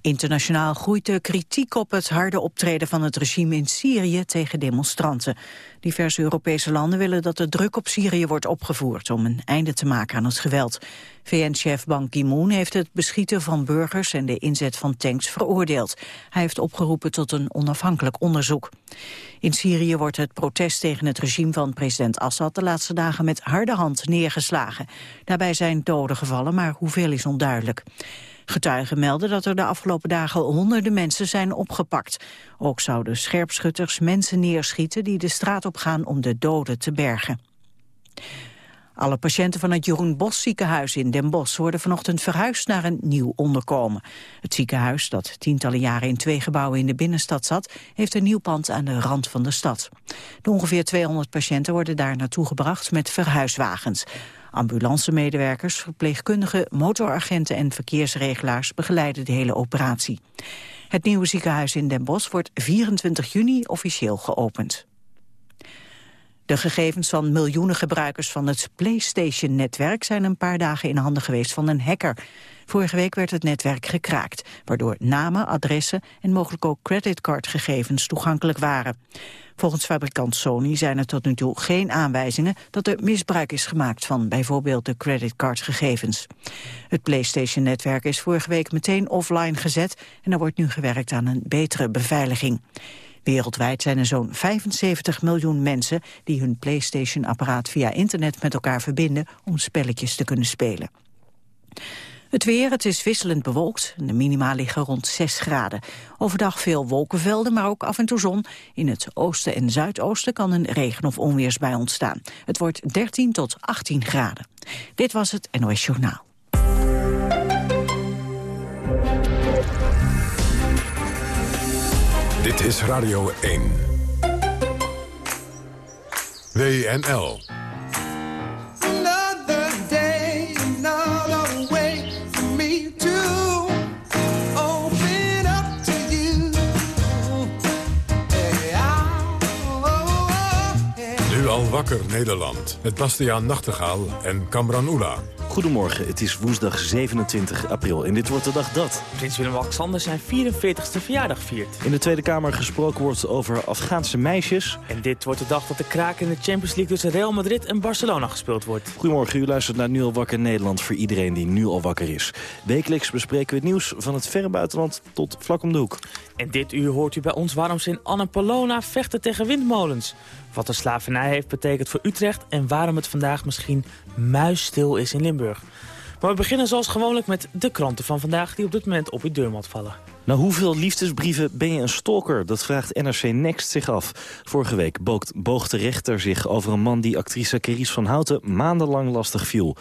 Internationaal groeit de kritiek op het harde optreden van het regime in Syrië tegen demonstranten. Diverse Europese landen willen dat de druk op Syrië wordt opgevoerd om een einde te maken aan het geweld. VN-chef Ban Ki-moon heeft het beschieten van burgers en de inzet van tanks veroordeeld. Hij heeft opgeroepen tot een onafhankelijk onderzoek. In Syrië wordt het protest tegen het regime van president Assad de laatste dagen met harde hand neergeslagen. Daarbij zijn doden gevallen, maar hoeveel is onduidelijk. Getuigen melden dat er de afgelopen dagen honderden mensen zijn opgepakt. Ook zouden scherpschutters mensen neerschieten die de straat op gaan om de doden te bergen. Alle patiënten van het Jeroen Bos ziekenhuis in Den Bosch worden vanochtend verhuisd naar een nieuw onderkomen. Het ziekenhuis, dat tientallen jaren in twee gebouwen in de binnenstad zat, heeft een nieuw pand aan de rand van de stad. De ongeveer 200 patiënten worden daar naartoe gebracht met verhuiswagens. Ambulancemedewerkers, verpleegkundigen, motoragenten en verkeersregelaars begeleiden de hele operatie. Het nieuwe ziekenhuis in Den Bosch wordt 24 juni officieel geopend. De gegevens van miljoenen gebruikers van het PlayStation-netwerk zijn een paar dagen in handen geweest van een hacker. Vorige week werd het netwerk gekraakt, waardoor namen, adressen en mogelijk ook creditcardgegevens toegankelijk waren. Volgens fabrikant Sony zijn er tot nu toe geen aanwijzingen dat er misbruik is gemaakt van bijvoorbeeld de creditcardgegevens. Het PlayStation-netwerk is vorige week meteen offline gezet en er wordt nu gewerkt aan een betere beveiliging. Wereldwijd zijn er zo'n 75 miljoen mensen die hun PlayStation-apparaat via internet met elkaar verbinden om spelletjes te kunnen spelen. Het weer, het is wisselend bewolkt. De minima liggen rond 6 graden. Overdag veel wolkenvelden, maar ook af en toe zon. In het oosten en zuidoosten kan een regen- of onweersbui ontstaan. Het wordt 13 tot 18 graden. Dit was het NOS Journaal. Dit is Radio 1. WNL. Wakker Nederland. Met Bastiaan Nachtegaal en Kamran Oela. Goedemorgen, het is woensdag 27 april en dit wordt de dag dat... Prins Willem-Alexander zijn 44ste verjaardag viert. In de Tweede Kamer gesproken wordt over Afghaanse meisjes. En dit wordt de dag dat de kraak in de Champions League tussen Real Madrid en Barcelona gespeeld wordt. Goedemorgen, u luistert naar Nu al wakker Nederland voor iedereen die nu al wakker is. Wekelijks bespreken we het nieuws van het verre buitenland tot vlak om de hoek. En dit uur hoort u bij ons waarom ze in Annapolona vechten tegen windmolens. Wat de slavernij heeft betekend voor Utrecht... en waarom het vandaag misschien muisstil is in Limburg. Maar we beginnen zoals gewoonlijk met de kranten van vandaag... die op dit moment op uw deurmat vallen. Na hoeveel liefdesbrieven ben je een stalker? Dat vraagt NRC Next zich af. Vorige week boog, de rechter zich over een man die actrice Carice van Houten maandenlang lastig viel.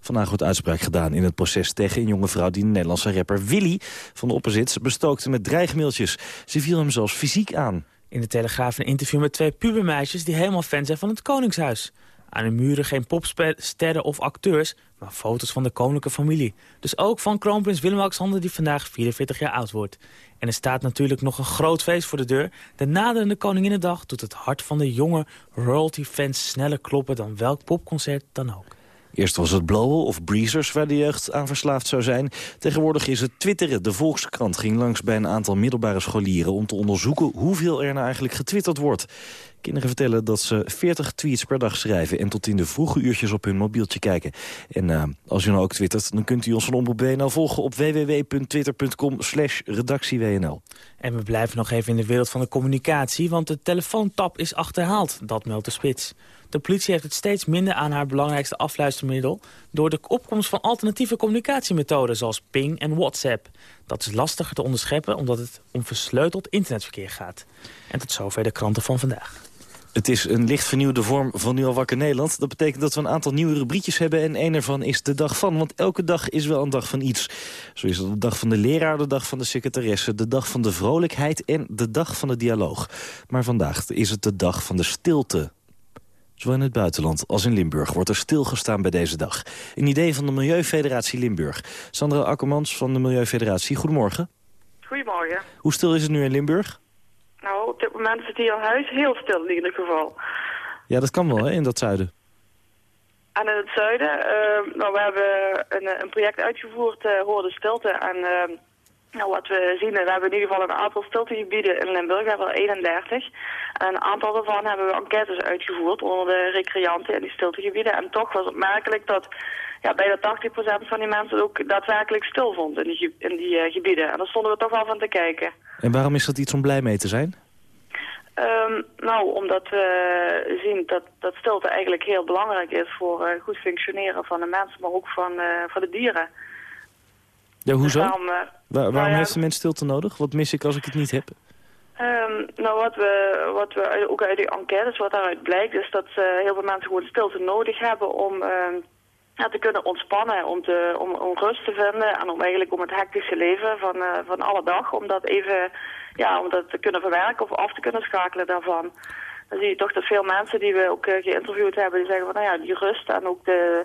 Vandaag wordt uitspraak gedaan in het proces tegen een jonge vrouw... die de Nederlandse rapper Willy van de Opposites bestookte met dreigmailtjes. Ze viel hem zelfs fysiek aan. In de Telegraaf een interview met twee pubermeisjes... die helemaal fan zijn van het Koningshuis. Aan de muren geen popsterren of acteurs, maar foto's van de koninklijke familie. Dus ook van kroonprins Willem-Alexander die vandaag 44 jaar oud wordt. En er staat natuurlijk nog een groot feest voor de deur. De naderende Koninginnedag doet het hart van de jonge royalty-fans sneller kloppen dan welk popconcert dan ook. Eerst was het blowen of breezers waar de jeugd aan verslaafd zou zijn. Tegenwoordig is het twitteren. De Volkskrant ging langs bij een aantal middelbare scholieren... om te onderzoeken hoeveel er nou eigenlijk getwitterd wordt. Kinderen vertellen dat ze 40 tweets per dag schrijven... en tot in de vroege uurtjes op hun mobieltje kijken. En uh, als u nou ook twittert, dan kunt u ons van Omroep WNL volgen... op www.twitter.com slash redactiewnl. En we blijven nog even in de wereld van de communicatie... want de telefoontap is achterhaald, dat meldt de spits. De politie heeft het steeds minder aan haar belangrijkste afluistermiddel... door de opkomst van alternatieve communicatiemethoden zoals ping en WhatsApp. Dat is lastiger te onderscheppen omdat het om versleuteld internetverkeer gaat. En tot zover de kranten van vandaag. Het is een licht vernieuwde vorm van Nu al wakker Nederland. Dat betekent dat we een aantal nieuwe rubriekjes hebben... en een ervan is de dag van. Want elke dag is wel een dag van iets. Zo is het de dag van de leraar, de dag van de secretaresse... de dag van de vrolijkheid en de dag van de dialoog. Maar vandaag is het de dag van de stilte. Zowel in het buitenland als in Limburg wordt er stilgestaan bij deze dag. Een idee van de Milieufederatie Limburg. Sandra Akkermans van de Milieufederatie, goedemorgen. Goedemorgen. Hoe stil is het nu in Limburg? Nou, op dit moment is het hier al huis heel stil in ieder geval. Ja, dat kan wel hè, in dat zuiden. En in het zuiden, uh, nou, we hebben een, een project uitgevoerd, uh, Hoorde Stilte. En uh, nou, wat we zien, we hebben in ieder geval een aantal stiltegebieden in Limburg, we hebben er 31. En een aantal daarvan hebben we enquêtes uitgevoerd onder de recreanten in die stiltegebieden. En toch was het merkelijk dat ja, bijna 80% van die mensen ook daadwerkelijk stil vond in die, in die uh, gebieden. En daar stonden we toch wel van te kijken. En waarom is dat iets om blij mee te zijn? Um, nou, omdat we zien dat, dat stilte eigenlijk heel belangrijk is voor uh, goed functioneren van de mensen, maar ook van, uh, van de dieren. Ja, hoezo? Dus daarom, uh, Waar, waarom nou ja, heeft de mens stilte nodig? Wat mis ik als ik het niet heb? Um, nou, wat we, wat we ook uit die enquêtes, wat daaruit blijkt, is dat heel veel mensen gewoon stilte nodig hebben om ja, te kunnen ontspannen, om, te, om, om rust te vinden en om eigenlijk om het hectische leven van, van alle dag, om dat even ja, om dat te kunnen verwerken of af te kunnen schakelen daarvan. Dan zie je toch dat veel mensen die we ook uh, geïnterviewd hebben, die zeggen van nou ja, die rust en ook de,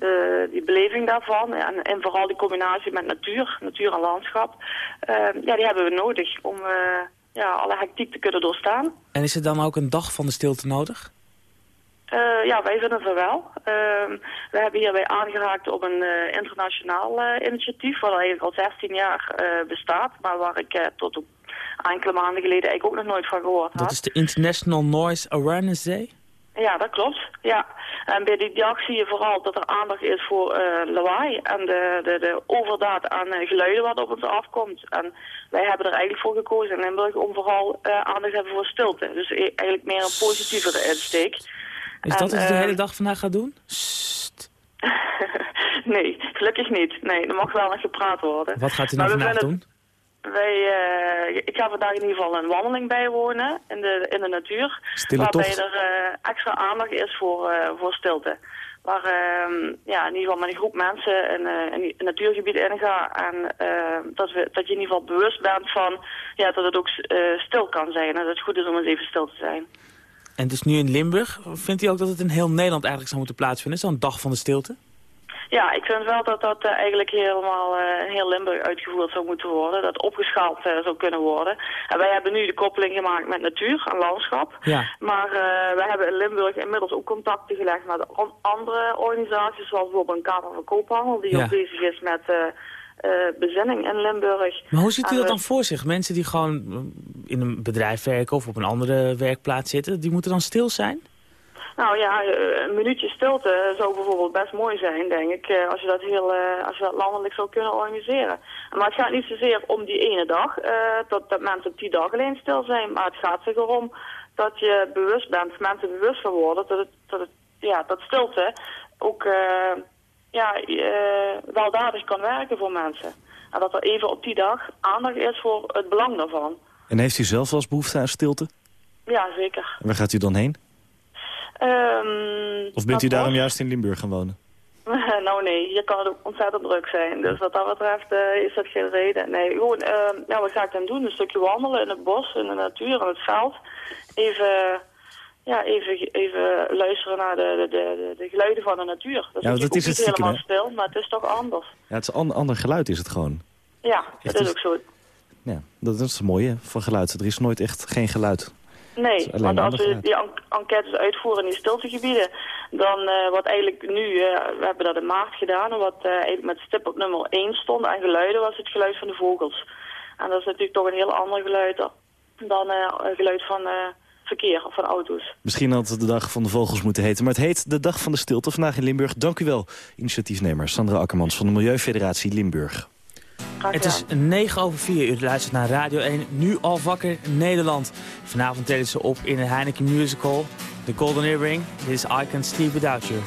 de die beleving daarvan en, en, vooral die combinatie met natuur, natuur en landschap, uh, ja, die hebben we nodig om uh, ja, alle hectiek te kunnen doorstaan. En is er dan ook een dag van de stilte nodig? Uh, ja, wij vinden het wel. Uh, we hebben hierbij aangeraakt op een internationaal initiatief... wat eigenlijk al 16 jaar bestaat... maar waar ik tot enkele maanden geleden eigenlijk ook nog nooit van gehoord had. Dat is de International Noise Awareness Day? Ja, dat klopt. Ja. En bij die dag zie je vooral dat er aandacht is voor uh, lawaai en de, de, de overdaad aan uh, geluiden wat op ons afkomt. En wij hebben er eigenlijk voor gekozen in Limburg om vooral uh, aandacht te hebben voor stilte. Dus e eigenlijk meer een positievere insteek. Is dat wat je de hele dag vandaag gaat doen? nee, gelukkig niet. Nee, er mag wel nog gepraat worden. Wat gaat u nou vandaag doen? Wij, uh, ik ga vandaag in ieder geval een wandeling bijwonen in de, in de natuur. Stille waarbij tocht. er uh, extra aandacht is voor, uh, voor stilte. Waar uh, ja, in ieder geval met een groep mensen in, een natuurgebied inga. En dat, we, dat je in ieder geval bewust bent van ja, dat het ook stil kan zijn. En dat het goed is om eens even stil te zijn. En dus nu in Limburg, vindt u ook dat het in heel Nederland eigenlijk zou moeten plaatsvinden? Zo'n dag van de stilte? Ja, ik vind wel dat dat uh, eigenlijk helemaal uh, heel Limburg uitgevoerd zou moeten worden. Dat opgeschaald uh, zou kunnen worden. En wij hebben nu de koppeling gemaakt met natuur en landschap. Ja. Maar wij hebben in Limburg inmiddels ook contacten gelegd met andere organisaties. Zoals bijvoorbeeld een Kamer van Koophandel die Ja. ook bezig is met bezinning in Limburg. Maar hoe ziet u dat eh, dan voor zich? Mensen die gewoon in een bedrijf werken of op een andere werkplaats zitten, die moeten dan stil zijn? Nou ja, eh, een minuutje stilte zou bijvoorbeeld best mooi zijn, denk ik, eh, als je dat heel, eh, als je dat landelijk zou kunnen organiseren. Maar het gaat niet zozeer om die ene dag, dat, dat mensen op die dag alleen stil zijn, maar het gaat zich erom dat je bewust bent, mensen bewust van worden, dat, het, dat, het, ja, dat stilte ook eh, ja, eh, weldadig kan werken voor mensen. En dat er even op die dag aandacht is voor het belang daarvan. En heeft u zelf wel eens behoefte aan stilte? Ja, zeker. En waar gaat u dan heen? Ehm, Of bent u daarom was- juist in Limburg gaan wonen? nou nee, hier kan het ook ontzettend druk zijn. Dus wat dat betreft eh, is dat geen reden. Nee, gewoon, eh, ja, wat ga ik dan doen? Een stukje wandelen in het bos, in de natuur, in het veld. Even, ja, even, even luisteren naar de, de, de, de geluiden van de natuur. Dat Ja, is, dat is het niet helemaal stil, maar het is toch anders. Ja, het is een an- ander geluid is het gewoon. Ja, dat is is- ook zo. Ja, dat is het mooie van geluid. Er is nooit echt geen geluid. Nee, want als we die en- enquêtes uitvoeren in die stiltegebieden, dan eh, wat eigenlijk nu, eh, we hebben dat in maart gedaan, en wat eh, eigenlijk met stip op nummer 1 stond aan geluiden, was het geluid van de vogels. En dat is natuurlijk toch een heel ander geluid dan een geluid van verkeer of van auto's. Misschien had het de dag van de vogels moeten heten. Maar het heet de Dag van de Stilte vandaag in Limburg. Dank u wel, initiatiefnemer Sandra Akkermans van de Milieufederatie Limburg. Het is gedaan. 9 over 4. U luistert naar Radio 1, nu al wakker Nederland. Vanavond treden ze op in de Heineken Musical, The Golden Earring. Dit is I Can't Sleep Without You.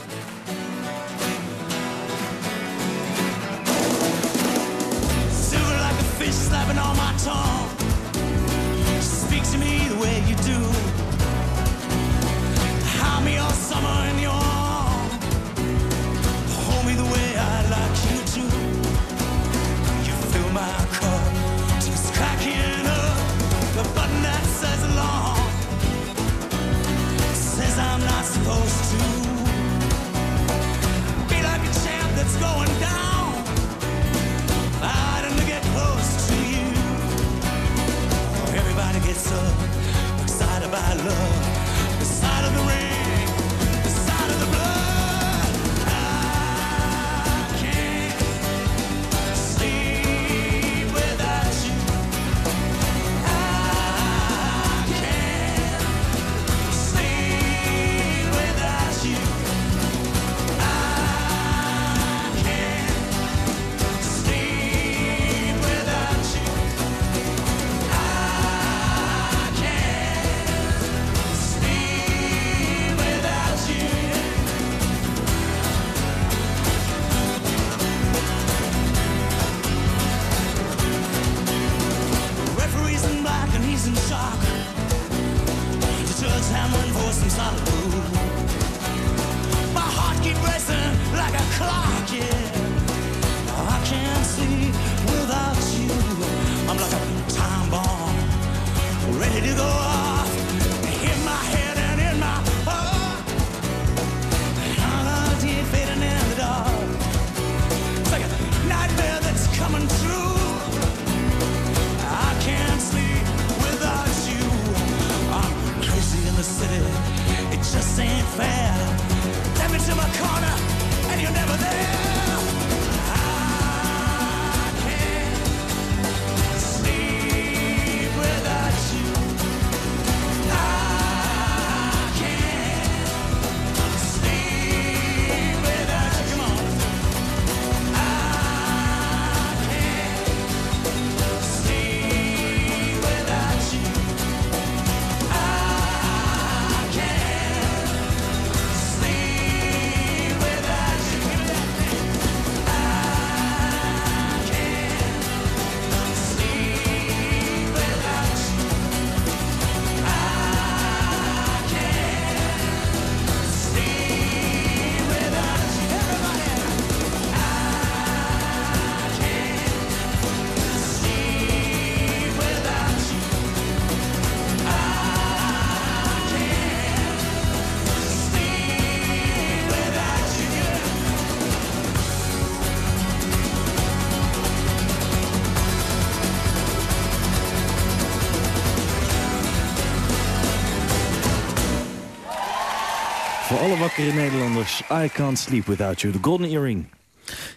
Wakkere Nederlanders. I can't sleep without you. The Golden Earring.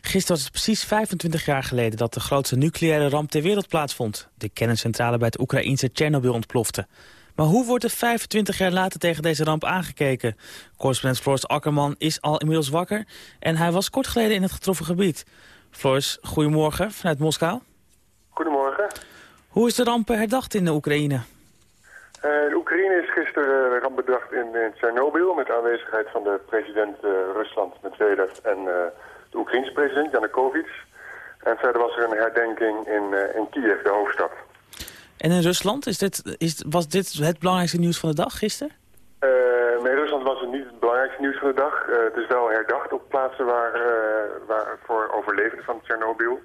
Gisteren was het precies 25 jaar geleden dat de grootste nucleaire ramp ter wereld plaatsvond. De kerncentrale bij het Oekraïnse Tsjernobyl ontplofte. Maar hoe wordt er 25 jaar later tegen deze ramp aangekeken? Correspondent Floris Akkerman is al inmiddels wakker en hij was kort geleden in het getroffen gebied. Floris, goedemorgen vanuit Moskou. Goedemorgen. Hoe is de ramp herdacht in de Oekraïne? Uh, de Oekraïne is gisteren uh, ramp bedacht in, in Tsjernobyl... met aanwezigheid van de president uh, Rusland Medvedev en de Oekraïense president Yanukovych. En verder was er een herdenking in, in Kiev, de hoofdstad. En in Rusland, is dit, is, was dit het belangrijkste nieuws van de dag gisteren? in Rusland was het niet het belangrijkste nieuws van de dag. het is wel herdacht op plaatsen waar, waar voor overlevenden van Tsjernobyl...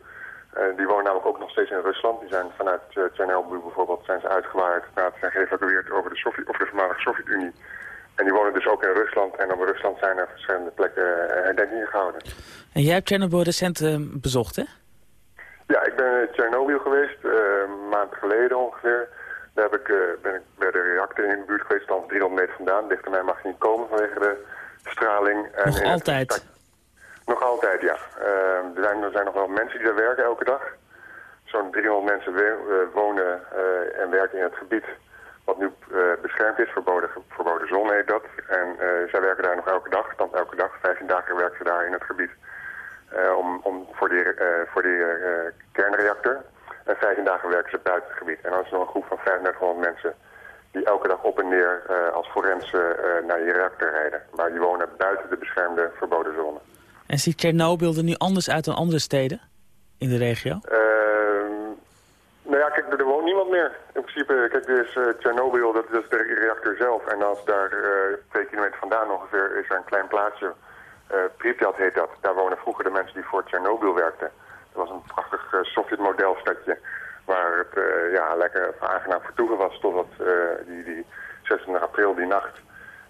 Uh, die wonen namelijk ook nog steeds in Rusland. Die zijn vanuit uh, Tsjernobyl bijvoorbeeld zijn ze uitgewaaid. Nou, zijn geëvacueerd over de, Sovjet, over de voormalige Sovjet-Unie. En die wonen dus ook in Rusland. En op Rusland zijn er verschillende plekken uh, herdenkingen gehouden. En jij hebt Tsjernobyl recent bezocht, hè? Ja, ik ben in Tsjernobyl geweest, een maand geleden ongeveer. Daar heb ik, ben ik bij de reactor in de buurt geweest, dan 300 meter vandaan. Dichter mij mag je niet komen vanwege de straling. En Nog altijd? Het, nog altijd, ja. Uh, er, zijn, er zijn nog wel mensen die daar werken elke dag. Zo'n 300 mensen wonen uh, en werken in het gebied wat nu uh, beschermd is, verboden, verboden zon heet dat. En zij werken daar nog elke dag, dan elke dag, 15 dagen werken ze daar in het gebied om, om, voor die, voor die kernreactor. En 15 dagen werken ze buiten het gebied. En dan is er nog een groep van 3500 mensen die elke dag op en neer als forensen naar die reactor rijden. Maar die wonen buiten de beschermde verboden zone. En ziet Tsjernobyl er nu anders uit dan andere steden in de regio? Uh, nou ja, kijk, er woont niemand meer. In principe, kijk, er is Tsjernobyl, dat, is de reactor zelf. En als daar uh, twee kilometer vandaan ongeveer is er een klein plaatsje. Uh, Pripyat heet dat. Daar wonen vroeger de mensen die voor Tsjernobyl werkten. Dat was een prachtig Sovjet-modelstadje. Waar het ja, lekker aangenaam vertoeven was totdat die, die 26 april, die nacht...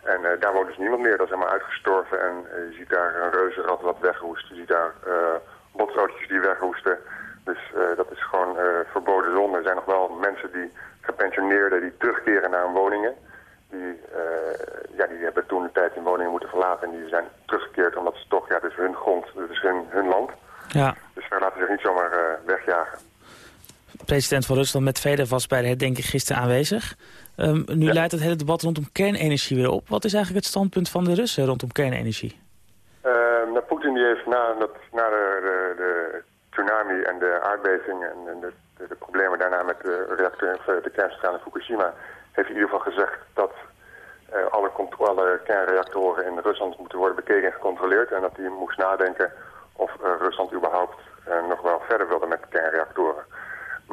En uh, daar woont dus niemand meer. Dat is helemaal uitgestorven. En uh, je ziet daar een reuzenrad wat weghoest. Je ziet daar uh, die weghoesten. Dus dat is gewoon verboden zon. Er zijn nog wel mensen die gepensioneerden die terugkeren naar hun woningen. Die, ja, die hebben toen de tijd hun woningen moeten verlaten. En die zijn teruggekeerd omdat ze toch, ja, het is hun grond. Het is hun, hun land. Ja. Dus daar laten ze zich niet zomaar wegjagen. President van Rusland met Medvedev was bij de herdenking gisteren aanwezig. Um, nu ja. leidt het hele debat rondom kernenergie weer op. Wat is eigenlijk het standpunt van de Russen rondom kernenergie? Uh, nou, Poetin die heeft na, dat, na de, de, de, tsunami en de aardbeving en, en de, de, de, problemen daarna met de reactor, de kerncentrale in Fukushima, heeft in ieder geval gezegd dat uh, alle, alle kernreactoren in Rusland moeten worden bekeken en gecontroleerd. En dat hij moest nadenken of uh, Rusland überhaupt nog wel verder wilde met kernreactoren.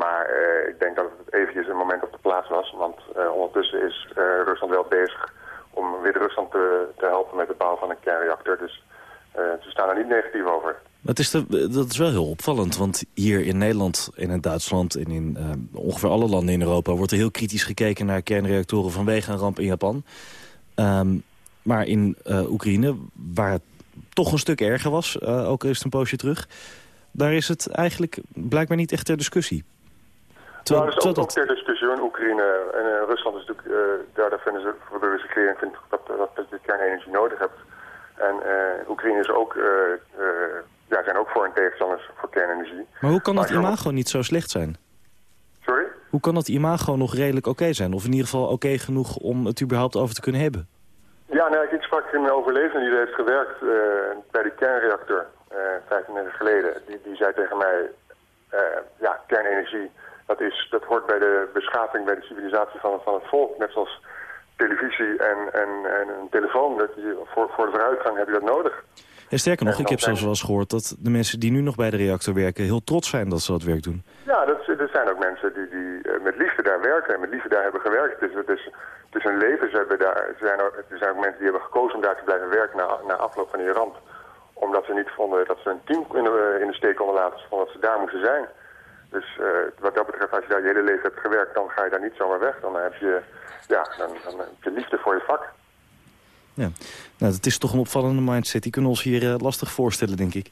Maar uh, ik denk dat het eventjes een moment op de plaats was. Want uh, ondertussen is uh, Rusland wel bezig om Wit-Rusland te, te, helpen met de bouw van een kernreactor. Dus ze staan er niet negatief over. Dat is, dat is wel heel opvallend, want hier in Nederland en in Duitsland... en in ongeveer alle landen in Europa wordt er heel kritisch gekeken naar kernreactoren... vanwege een ramp in Japan. Um, maar in Oekraïne, waar het toch een stuk erger was, ook eerst een poosje terug... daar is het eigenlijk blijkbaar niet echt ter discussie. Nou, dat is ook, ook ter discussie in Oekraïne en uh, Rusland is natuurlijk, uh, daar, daar vinden ze voor de recyclering vindt dat, dat, dat je kernenergie nodig hebt. En uh, Oekraïne is ook, ja, zijn ook voor en tegenstanders voor kernenergie. Maar hoe kan dat imago niet zo slecht zijn? Sorry? Hoe kan dat imago nog redelijk oké zijn? Of in ieder geval oké genoeg om het überhaupt over te kunnen hebben? Ja, nou, ik sprak een overlevende die heeft gewerkt bij de kernreactor 15 jaar geleden. Die, die zei tegen mij, ja, kernenergie dat, is, dat hoort bij de beschaving, bij de civilisatie van, van het volk. Net zoals televisie en, en, en een telefoon. Dat je, voor, voor de vooruitgang heb je dat nodig. Ja, sterker nog, ik heb zelfs wel eens gehoord dat de mensen die nu nog bij de reactor werken... heel trots zijn dat ze dat werk doen. Ja, dat, er zijn ook mensen die, die eh, met liefde daar werken en met liefde daar hebben gewerkt. Dus het is, het is een leven. Ze hebben daar, er, zijn ook, er zijn ook mensen die hebben gekozen om daar te blijven werken na, na afloop van die ramp. Omdat ze niet vonden dat ze hun team in de, in de steek konden laten. Ze vonden dat ze daar moesten zijn. Dus uh, wat dat betreft, als je daar je hele leven hebt gewerkt, dan ga je daar niet zomaar weg. Dan heb je, ja, dan, dan heb je liefde voor je vak. Ja, nou, dat is toch een opvallende mindset. Die kunnen ons hier uh, lastig voorstellen, denk ik.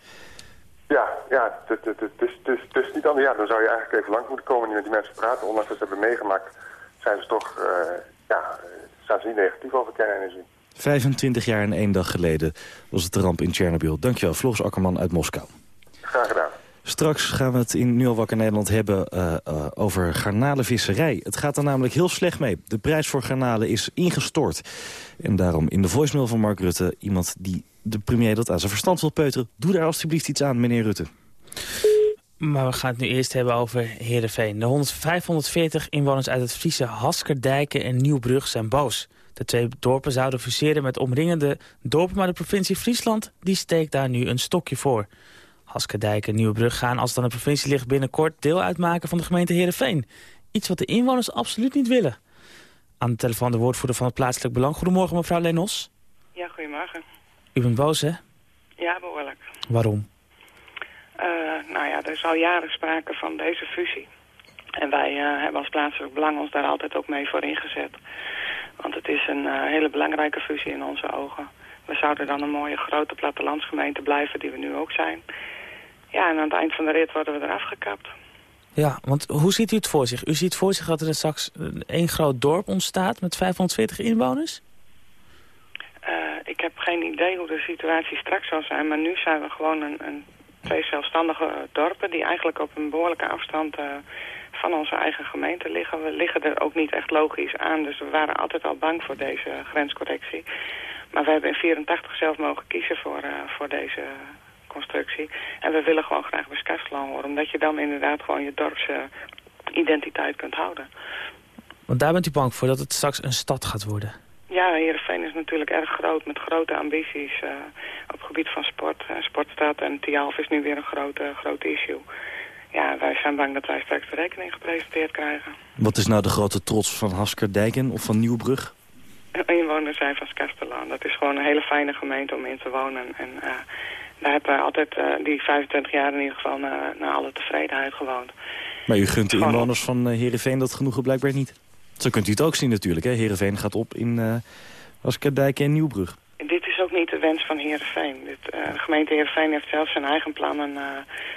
Ja, ja het, het, het, is, het, is, het is niet anders. Ja, dan zou je eigenlijk even lang moeten komen en met die mensen praten. Ondanks dat ze hebben meegemaakt, zijn ze toch, uh, ja, staan ze niet negatief over kernenergie. 25 jaar en één dag geleden was het de ramp in Tsjernobyl. Dankjewel, Floris Akkerman uit Moskou. Graag gedaan. Straks gaan we het in Nu al wakker Nederland hebben uh, uh, over garnalenvisserij. Het gaat er namelijk heel slecht mee. De prijs voor garnalen is ingestort. En daarom in de voicemail van Mark Rutte... iemand die de premier dat aan zijn verstand wil peuteren. Doe daar alstublieft iets aan, meneer Rutte. Maar we gaan het nu eerst hebben over Heerenveen. De 540 inwoners uit het Friese Haskerdijken en Nieuwbrug zijn boos. De twee dorpen zouden fuseren met omringende dorpen... maar de provincie Friesland die steekt daar nu een stokje voor. Haskerdijk en Nieuwebrug gaan, als het aan de provincie ligt... binnenkort deel uitmaken van de gemeente Heerenveen. Iets wat de inwoners absoluut niet willen. Aan de telefoon de woordvoerder van het plaatselijk belang. Goedemorgen, mevrouw Lenos. Ja, goedemorgen. U bent boos, hè? Ja, behoorlijk. Waarom? Uh, nou ja, er is al jaren sprake van deze fusie. En wij uh, hebben als plaatselijk belang ons daar altijd ook mee voor ingezet. Want het is een uh, hele belangrijke fusie in onze ogen. We zouden dan een mooie grote plattelandsgemeente blijven, die we nu ook zijn. Ja, en aan het eind van de rit worden we eraf gekapt. Ja, want hoe ziet u het voor zich? U ziet voor zich dat er straks één groot dorp ontstaat met 540 inwoners? Uh, ik heb geen idee hoe de situatie straks zal zijn, maar nu zijn we gewoon een, een twee zelfstandige dorpen die eigenlijk op een behoorlijke afstand uh, van onze eigen gemeente liggen. We liggen er ook niet echt logisch aan, dus we waren altijd al bang voor deze grenscorrectie. Maar we hebben in 84 zelf mogen kiezen voor, uh, voor deze constructie. En we willen gewoon graag bij Skastelan horen, omdat je dan inderdaad gewoon je dorpse identiteit kunt houden. Want daar bent u bang voor dat het straks een stad gaat worden? Ja, Heerenveen is natuurlijk erg groot met grote ambities uh, op het gebied van sport. Uh, sportstad en Tialf is nu weer een grote, grote issue. Ja, wij zijn bang dat wij straks de rekening gepresenteerd krijgen. Wat is nou de grote trots van Haskerdijken of van Nieuwbrug? Inwoners zijn van Skastelaan. Dat is gewoon een hele fijne gemeente om in te wonen. En uh, daar hebben we altijd uh, die 25 jaar in ieder geval naar, naar alle tevredenheid gewoond. Maar u gunt de inwoners van uh, Heerenveen dat genoegen blijkbaar niet? Zo kunt u het ook zien natuurlijk. Hè? Heerenveen gaat op in uh, Haskerdijk en Nieuwbrug. Dit is ook niet de wens van Heerenveen. Dit, uh, de gemeente Heerenveen heeft zelf zijn eigen plannen uh,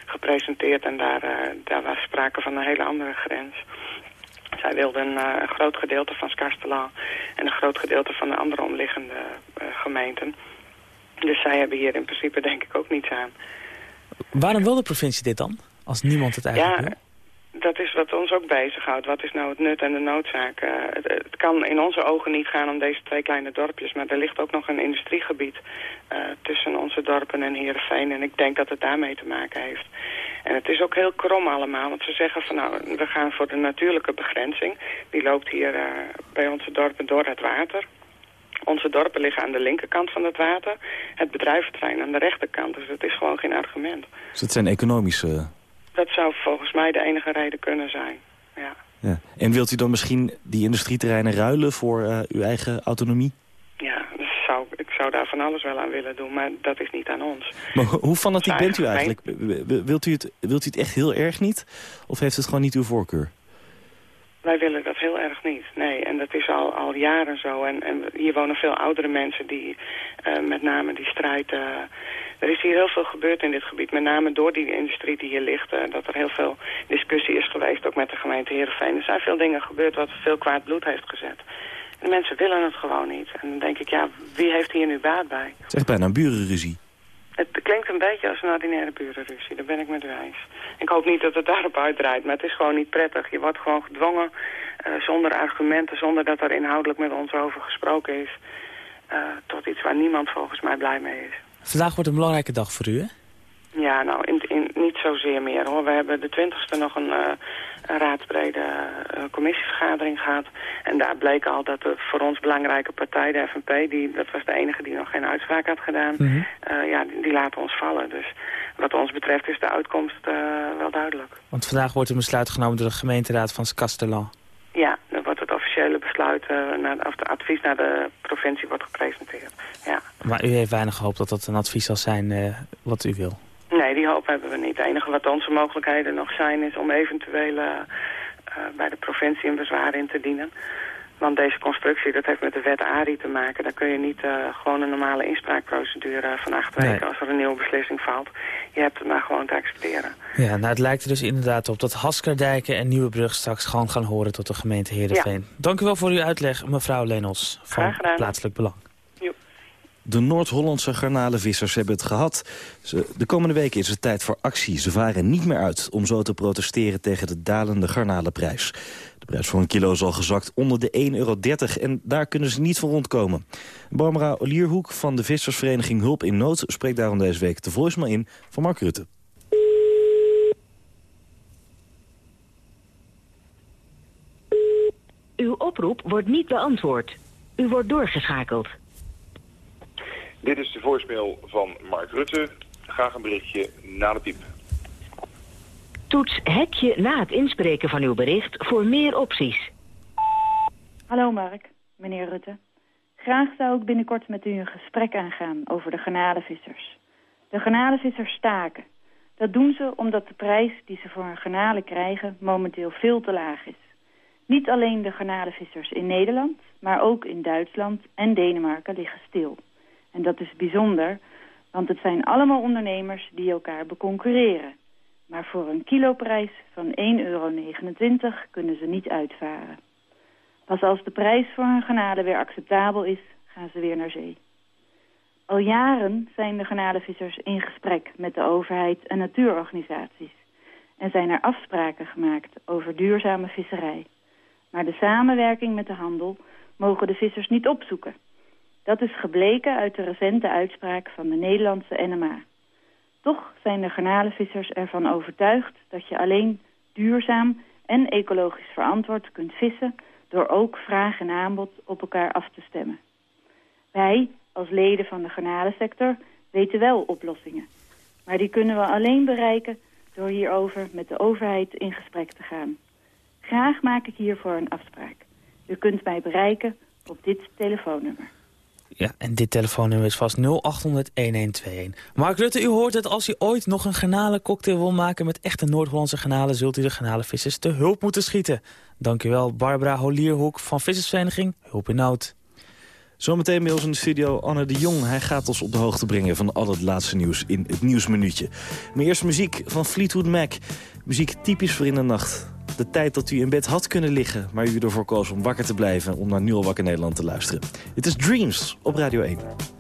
gepresenteerd... en daar, uh, daar was sprake van een hele andere grens. Zij wilden een groot gedeelte van Skarstelaan... en een groot gedeelte van de andere omliggende gemeenten. Dus zij hebben hier in principe denk ik ook niets aan. Waarom wil de provincie dit dan? Als niemand het eigenlijk ja, wil? dat is wat ons ook bezighoudt. Wat is nou het nut en de noodzaak? Uh, het, het, kan in onze ogen niet gaan om deze twee kleine dorpjes. Maar er ligt ook nog een industriegebied uh, tussen onze dorpen en Heerenveen. En ik denk dat het daarmee te maken heeft. En het is ook heel krom allemaal. Want ze zeggen van nou, we gaan voor de natuurlijke begrenzing. Die loopt hier uh, bij onze dorpen door het water. Onze dorpen liggen aan de linkerkant van het water. Het bedrijventerrein aan de rechterkant. Dus dat is gewoon geen argument. Dus het zijn economische dat zou volgens mij de enige reden kunnen zijn, ja. ja. En wilt u dan misschien die industrieterreinen ruilen voor uh, uw eigen autonomie? Ja, zou, ik zou daar van alles wel aan willen doen, maar dat is niet aan ons. Maar hoe fanatiek bent u eigenlijk? Wilt u, het, wilt u het echt heel erg niet? Of heeft het gewoon niet uw voorkeur? Wij willen dat heel erg niet, nee. En dat is al, al jaren zo. En, en hier wonen veel oudere mensen die uh, met name die strijd... Er is hier heel veel gebeurd in dit gebied, met name door die industrie die hier ligt. Uh, dat er heel veel discussie is geweest, ook met de gemeente Heerenveen. Er zijn veel dingen gebeurd wat veel kwaad bloed heeft gezet. En de mensen willen het gewoon niet. En dan denk ik, ja, wie heeft hier nu baat bij? Het is echt bijna een burenruzie. Het klinkt een beetje als een ordinaire burenruzie, daar ben ik met u eens. Ik hoop niet dat het daarop uitdraait, maar het is gewoon niet prettig. Je wordt gewoon gedwongen, uh, zonder argumenten, zonder dat er inhoudelijk met ons over gesproken is... Uh, tot iets waar niemand volgens mij blij mee is. Vandaag wordt een belangrijke dag voor u, hè? Ja, nou, in, in, niet zozeer meer, hoor. We hebben de twintigste nog een, uh, een raadsbrede uh, commissievergadering gehad. En daar bleek al dat de voor ons belangrijke partij, de FNP... Die, dat was de enige die nog geen uitspraak had gedaan... Mm -hmm. uh, ja, die, die, laten ons vallen. Dus wat ons betreft is de uitkomst wel duidelijk. Want vandaag wordt een besluit genomen door de gemeenteraad van Castellan. Ja, dan wordt het officiële besluit, naar, of het advies naar de provincie wordt gepresenteerd. Ja. Maar u heeft weinig hoop dat dat een advies zal zijn wat u wil? Nee, die hoop hebben we niet. Het enige wat onze mogelijkheden nog zijn is om eventueel uh, bij de provincie een bezwaar in te dienen. Want deze constructie, dat heeft met de wet ARI te maken. Daar kun je niet uh, gewoon een normale inspraakprocedure van acht weken nee. als er een nieuwe beslissing valt. Je hebt het maar gewoon te accepteren. Ja, nou het lijkt er dus inderdaad op dat Haskerdijken en Nieuwebrug straks gewoon gaan horen tot de gemeente Heerenveen. Ja. Dank u wel voor uw uitleg, mevrouw Lenos van Plaatselijk Belang. De Noord-Hollandse garnalenvissers hebben het gehad. De komende weken is het tijd voor actie. Ze varen niet meer uit om zo te protesteren tegen de dalende garnalenprijs. De prijs voor een kilo is al gezakt onder de 1,30 euro en daar kunnen ze niet van rondkomen. Barbara Olierhoek van de vissersvereniging Hulp in Nood... spreekt daarom deze week de voicemail in van Mark Rutte. Uw oproep wordt niet beantwoord. U wordt doorgeschakeld. Dit is de voicemail van Mark Rutte. Graag een berichtje na de piep. Toets hekje na het inspreken van uw bericht voor meer opties. Hallo Mark, meneer Rutte. Graag zou ik binnenkort met u een gesprek aangaan over de garnalenvissers. De garnalenvissers staken. Dat doen ze omdat de prijs die ze voor hun garnalen krijgen momenteel veel te laag is. Niet alleen de garnalenvissers in Nederland, maar ook in Duitsland en Denemarken liggen stil. En dat is bijzonder, want het zijn allemaal ondernemers die elkaar beconcurreren. Maar voor een kiloprijs van 1,29 euro kunnen ze niet uitvaren. Pas als de prijs voor hun garnalen weer acceptabel is, gaan ze weer naar zee. Al jaren zijn de garnalenvissers in gesprek met de overheid en natuurorganisaties. En zijn er afspraken gemaakt over duurzame visserij. Maar de samenwerking met de handel mogen de vissers niet opzoeken. Dat is gebleken uit de recente uitspraak van de Nederlandse NMA. Toch zijn de garnalenvissers ervan overtuigd dat je alleen duurzaam en ecologisch verantwoord kunt vissen door ook vraag en aanbod op elkaar af te stemmen. Wij, als leden van de garnalensector, weten wel oplossingen. Maar die kunnen we alleen bereiken door hierover met de overheid in gesprek te gaan. Graag maak ik hiervoor een afspraak. U kunt mij bereiken op dit telefoonnummer. Ja, en dit telefoonnummer is vast 0800-1121. Mark Rutte, u hoort het. Als u ooit nog een garnalencocktail wil maken met echte Noord-Hollandse garnalen... zult u de garnalenvissers te hulp moeten schieten. Dank u wel, Barbara Holierhoek van Vissersvereniging Hulp in Nood. Zometeen bij ons in de studio Anne de Jong. Hij gaat ons op de hoogte brengen van al het laatste nieuws in het Nieuwsminuutje. Maar eerst muziek van Fleetwood Mac. Muziek typisch voor in de nacht. De tijd dat u in bed had kunnen liggen, maar u ervoor koos om wakker te blijven... om naar Nu wakker Nederland te luisteren. Het is Dreams op Radio 1.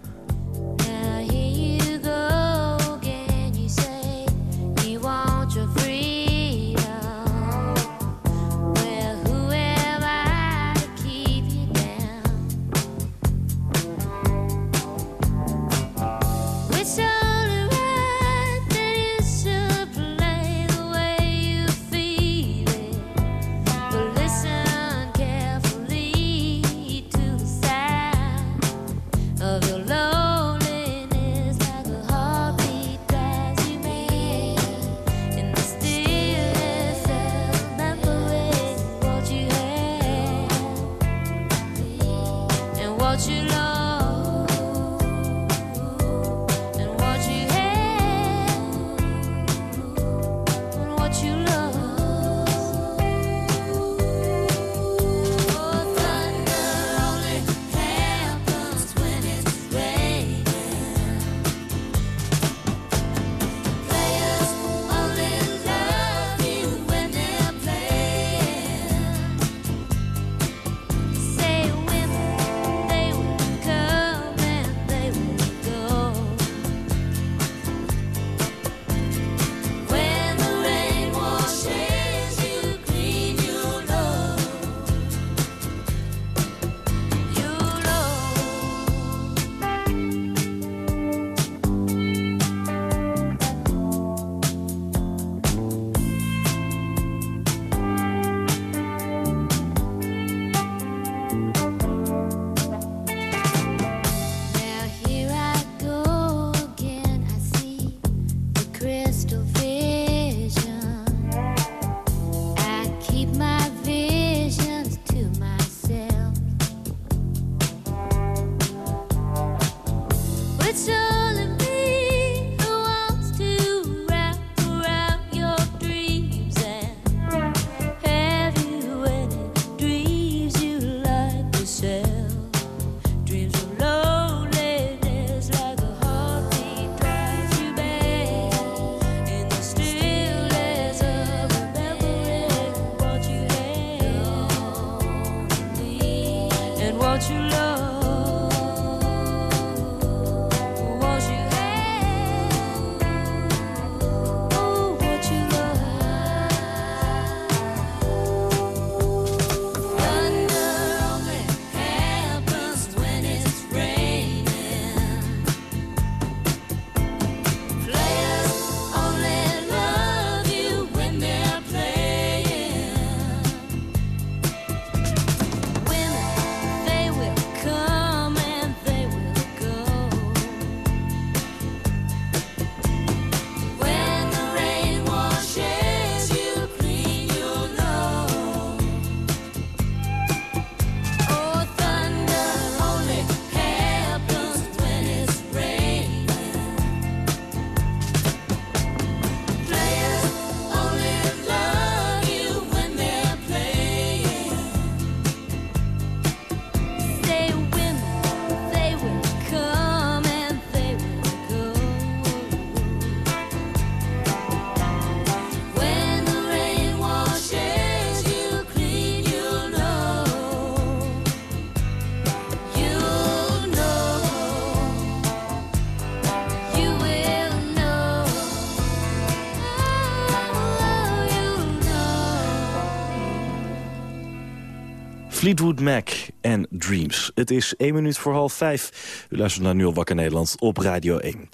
Fleetwood Mac en Dreams. Het is één minuut voor half vijf. U luistert naar Nu al Wakker Nederland op Radio 1.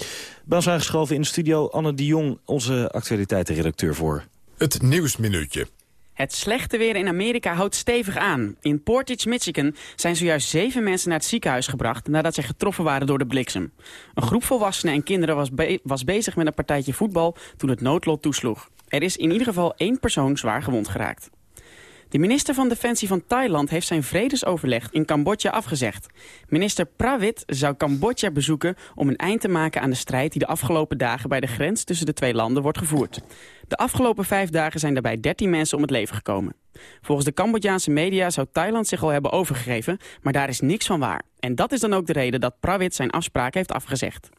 Bij ons aangeschoven in de studio Anne de Jong, onze actualiteitenredacteur voor. Het Nieuwsminuutje. Het slechte weer in Amerika houdt stevig aan. In Portage, Michigan zijn zojuist zeven mensen naar het ziekenhuis gebracht... nadat zij getroffen waren door de bliksem. Een groep volwassenen en kinderen was, be was bezig met een partijtje voetbal... toen het noodlot toesloeg. Er is in ieder geval één persoon zwaar gewond geraakt. De minister van Defensie van Thailand heeft zijn vredesoverleg in Cambodja afgezegd. Minister Prawit zou Cambodja bezoeken om een eind te maken aan de strijd die de afgelopen dagen bij de grens tussen de twee landen wordt gevoerd. De afgelopen vijf dagen zijn daarbij 13 mensen om het leven gekomen. Volgens de Cambodjaanse media zou Thailand zich al hebben overgegeven, maar daar is niks van waar. En dat is dan ook de reden dat Prawit zijn afspraak heeft afgezegd.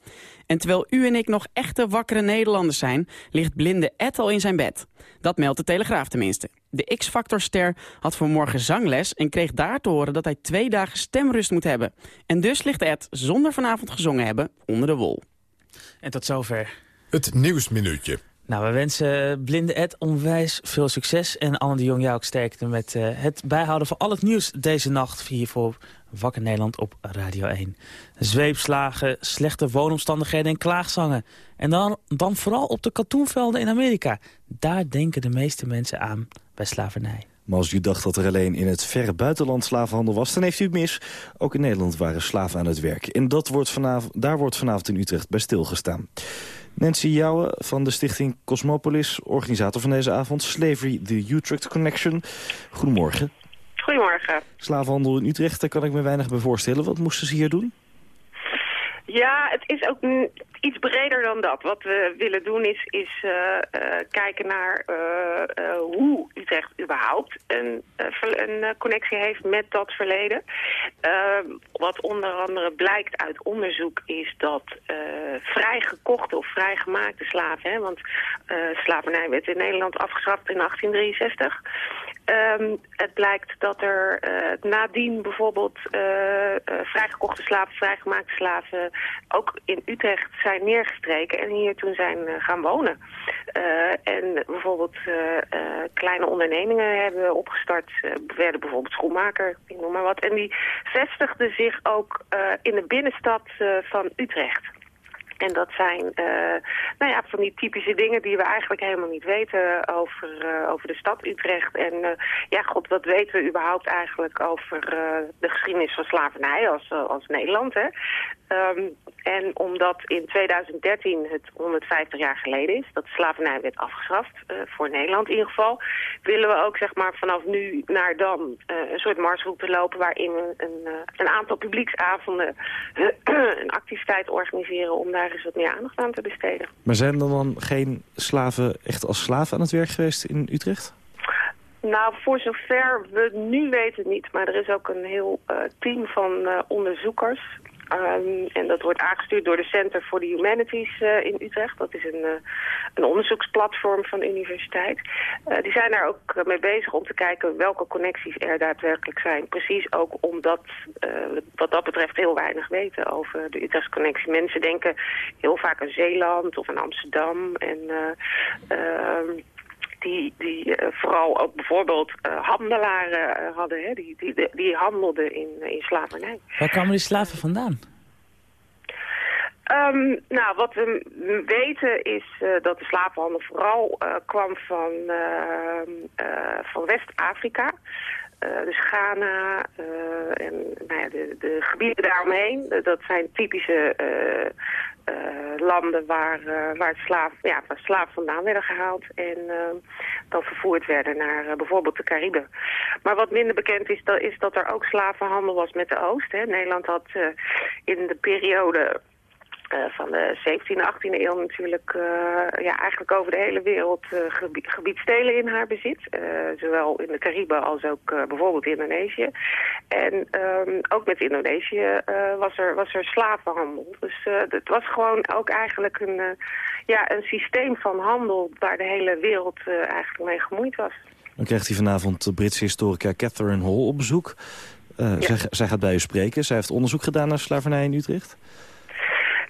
En terwijl u en ik nog echte wakkere Nederlanders zijn, ligt blinde Ed al in zijn bed. Dat meldt de Telegraaf tenminste. De X-Factor-ster had vanmorgen zangles en kreeg daar te horen dat hij twee dagen stemrust moet hebben. En dus ligt Ed, zonder vanavond gezongen hebben, onder de wol. En tot zover. Het Nieuwsminuutje. Nou, we wensen blinde Ed onwijs veel succes. En Anne de Jong jou ook sterkte met uh, het bijhouden van al het nieuws deze nacht. Hier voor Wakker Nederland op Radio 1. Zweepslagen, slechte woonomstandigheden en klaagzangen. En dan, dan vooral op de katoenvelden in Amerika. Daar denken de meeste mensen aan bij slavernij. Maar als u dacht dat er alleen in het verre buitenland slavenhandel was, dan heeft u het mis. Ook in Nederland waren slaven aan het werk. En dat wordt vanavond, daar wordt vanavond in Utrecht bij stilgestaan. Nancy Jouwen van de stichting Cosmopolis, organisator van deze avond... Slavery, the Utrecht Connection. Goedemorgen. Goedemorgen. Slavenhandel in Utrecht, daar kan ik me weinig bij voorstellen. Wat moesten ze hier doen? Ja, het is ook iets breder dan dat. Wat we willen doen is, is uh, uh, kijken naar uh, hoe Utrecht überhaupt een, een connectie heeft met dat verleden. wat onder andere blijkt uit onderzoek is dat vrijgekochte of vrijgemaakte slaven... Hè, want slavernij werd in Nederland afgeschaft in 1863... Um, het blijkt dat er uh, nadien bijvoorbeeld uh, uh, vrijgekochte slaven, vrijgemaakte slaven ook in Utrecht zijn neergestreken en hier toen zijn gaan wonen. en bijvoorbeeld kleine ondernemingen hebben opgestart, werden bijvoorbeeld schoenmaker, ik noem maar wat. En die vestigden zich ook in de binnenstad van Utrecht. En dat zijn uh, nou ja, van die typische dingen die we eigenlijk helemaal niet weten over, uh, over de stad Utrecht. En uh, ja, god, wat weten we überhaupt eigenlijk over de geschiedenis van slavernij als, als Nederland, hè? Um, en omdat in 2013 het 150 jaar geleden is dat slavernij werd afgeschaft, voor Nederland in ieder geval, willen we ook zeg maar vanaf nu naar dan een soort marsroute lopen waarin we een, een aantal publieksavonden een activiteit organiseren om daar daar is wat meer aandacht aan te besteden. Maar zijn er dan geen slaven echt als slaven aan het werk geweest in Utrecht? Nou, voor zover we nu weten niet. Maar er is ook een heel uh, team van uh, onderzoekers Um, en dat wordt aangestuurd door de Center for the Humanities uh, in Utrecht. Dat is een, uh, een onderzoeksplatform van de universiteit. Uh, die zijn daar ook mee bezig om te kijken welke connecties er daadwerkelijk zijn. Precies ook omdat wat dat betreft heel weinig weten over de Utrechtse connectie. Mensen denken heel vaak aan Zeeland of aan Amsterdam. En ehm, die, die uh, vooral ook bijvoorbeeld uh, handelaren uh, hadden, hè, die, die, die handelden in, in slavernij. Waar kwamen die slaven vandaan? Um, nou, wat we weten is dat de slavenhandel vooral kwam van, ehm, van West-Afrika. Dus Ghana en nou ja, de, de gebieden daaromheen. Dat zijn typische landen waar, waar, slaaf, ja, slaven vandaan werden gehaald en dan vervoerd werden naar bijvoorbeeld de Cariben. Maar wat minder bekend is, dat, is dat er ook slavenhandel was met de Oost. Hè. Nederland had in de periode van de 17e, 18e eeuw natuurlijk uh, ja, eigenlijk over de hele wereld uh, gebied, gebied stelen in haar bezit. zowel in de Cariben als ook bijvoorbeeld Indonesië. En um, ook met Indonesië was, er, was er slavenhandel. Dus het was gewoon ook eigenlijk een, ja, een systeem van handel waar de hele wereld eigenlijk mee gemoeid was. Dan krijgt hij vanavond de Britse historica Catherine Hall op bezoek. Ja. Zij, zij gaat bij u spreken. Zij heeft onderzoek gedaan naar slavernij in Utrecht.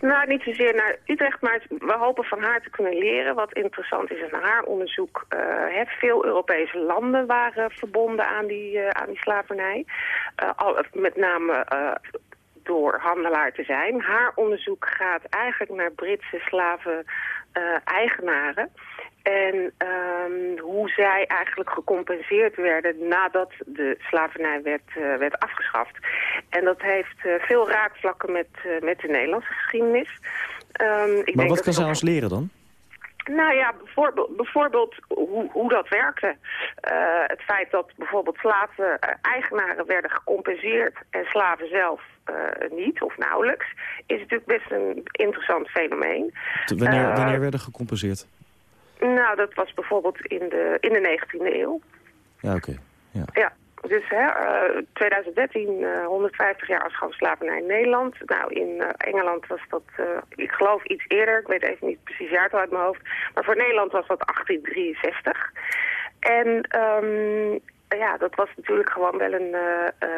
Nou, niet zozeer naar Utrecht, maar we hopen van haar te kunnen leren. Wat interessant is in haar onderzoek, uh, het veel Europese landen waren verbonden aan die, uh, aan die slavernij. Uh, al, met name door handelaar te zijn. Haar onderzoek gaat eigenlijk naar Britse slaven-eigenaren. En um, hoe zij eigenlijk gecompenseerd werden nadat de slavernij werd, uh, werd afgeschaft. En dat heeft uh, veel raakvlakken met, uh, met de Nederlandse geschiedenis. Um, ik maar wat kan zij ons leren dan? Nou ja, bijvoorbeeld, bijvoorbeeld hoe, hoe dat werkte. het feit dat bijvoorbeeld slaven-eigenaren werden gecompenseerd en slaven zelf niet of nauwelijks, is natuurlijk best een interessant fenomeen. Wanneer, wanneer werden gecompenseerd? Nou, dat was bijvoorbeeld in de, in de 19e eeuw. Ja, oké. Okay. Ja. ja. Dus hè, uh, 2013, uh, 150 jaar afschaffingsslavernij in Nederland. Nou, in uh, Engeland was dat, uh, ik geloof iets eerder. Ik weet even niet precies jaartal uit mijn hoofd. Maar voor Nederland was dat 1863. En um, ja, dat was natuurlijk gewoon wel een, uh,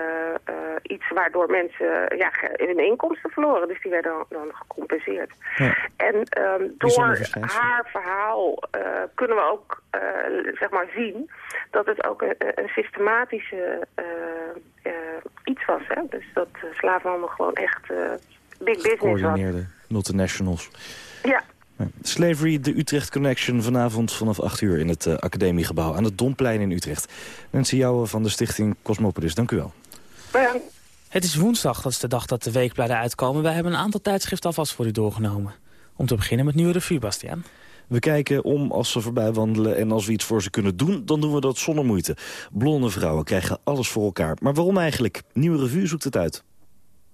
uh, iets waardoor mensen ja, hun inkomsten verloren. Dus die werden dan, gecompenseerd. Ja. En um, door haar verhaal kunnen we ook zeg maar zien dat het ook een, een systematische iets was. Hè? Dus dat slavenhandel gewoon echt big business was. multinationals. Ja, Slavery, de Utrecht Connection, vanavond vanaf 8 uur in het uh, Academiegebouw aan het Domplein in Utrecht. Nancy Jouwen van de stichting Cosmopolis, dank u wel. Bedankt. Het is woensdag, dat is de dag dat de weekbladen uitkomen. Wij hebben een aantal tijdschriften alvast voor u doorgenomen. Om te beginnen met Nieuwe Revue, Bastiaan. We kijken om als ze voorbij wandelen en als we iets voor ze kunnen doen... dan doen we dat zonder moeite. Blonde vrouwen krijgen alles voor elkaar. Maar waarom eigenlijk? Nieuwe Revue zoekt het uit.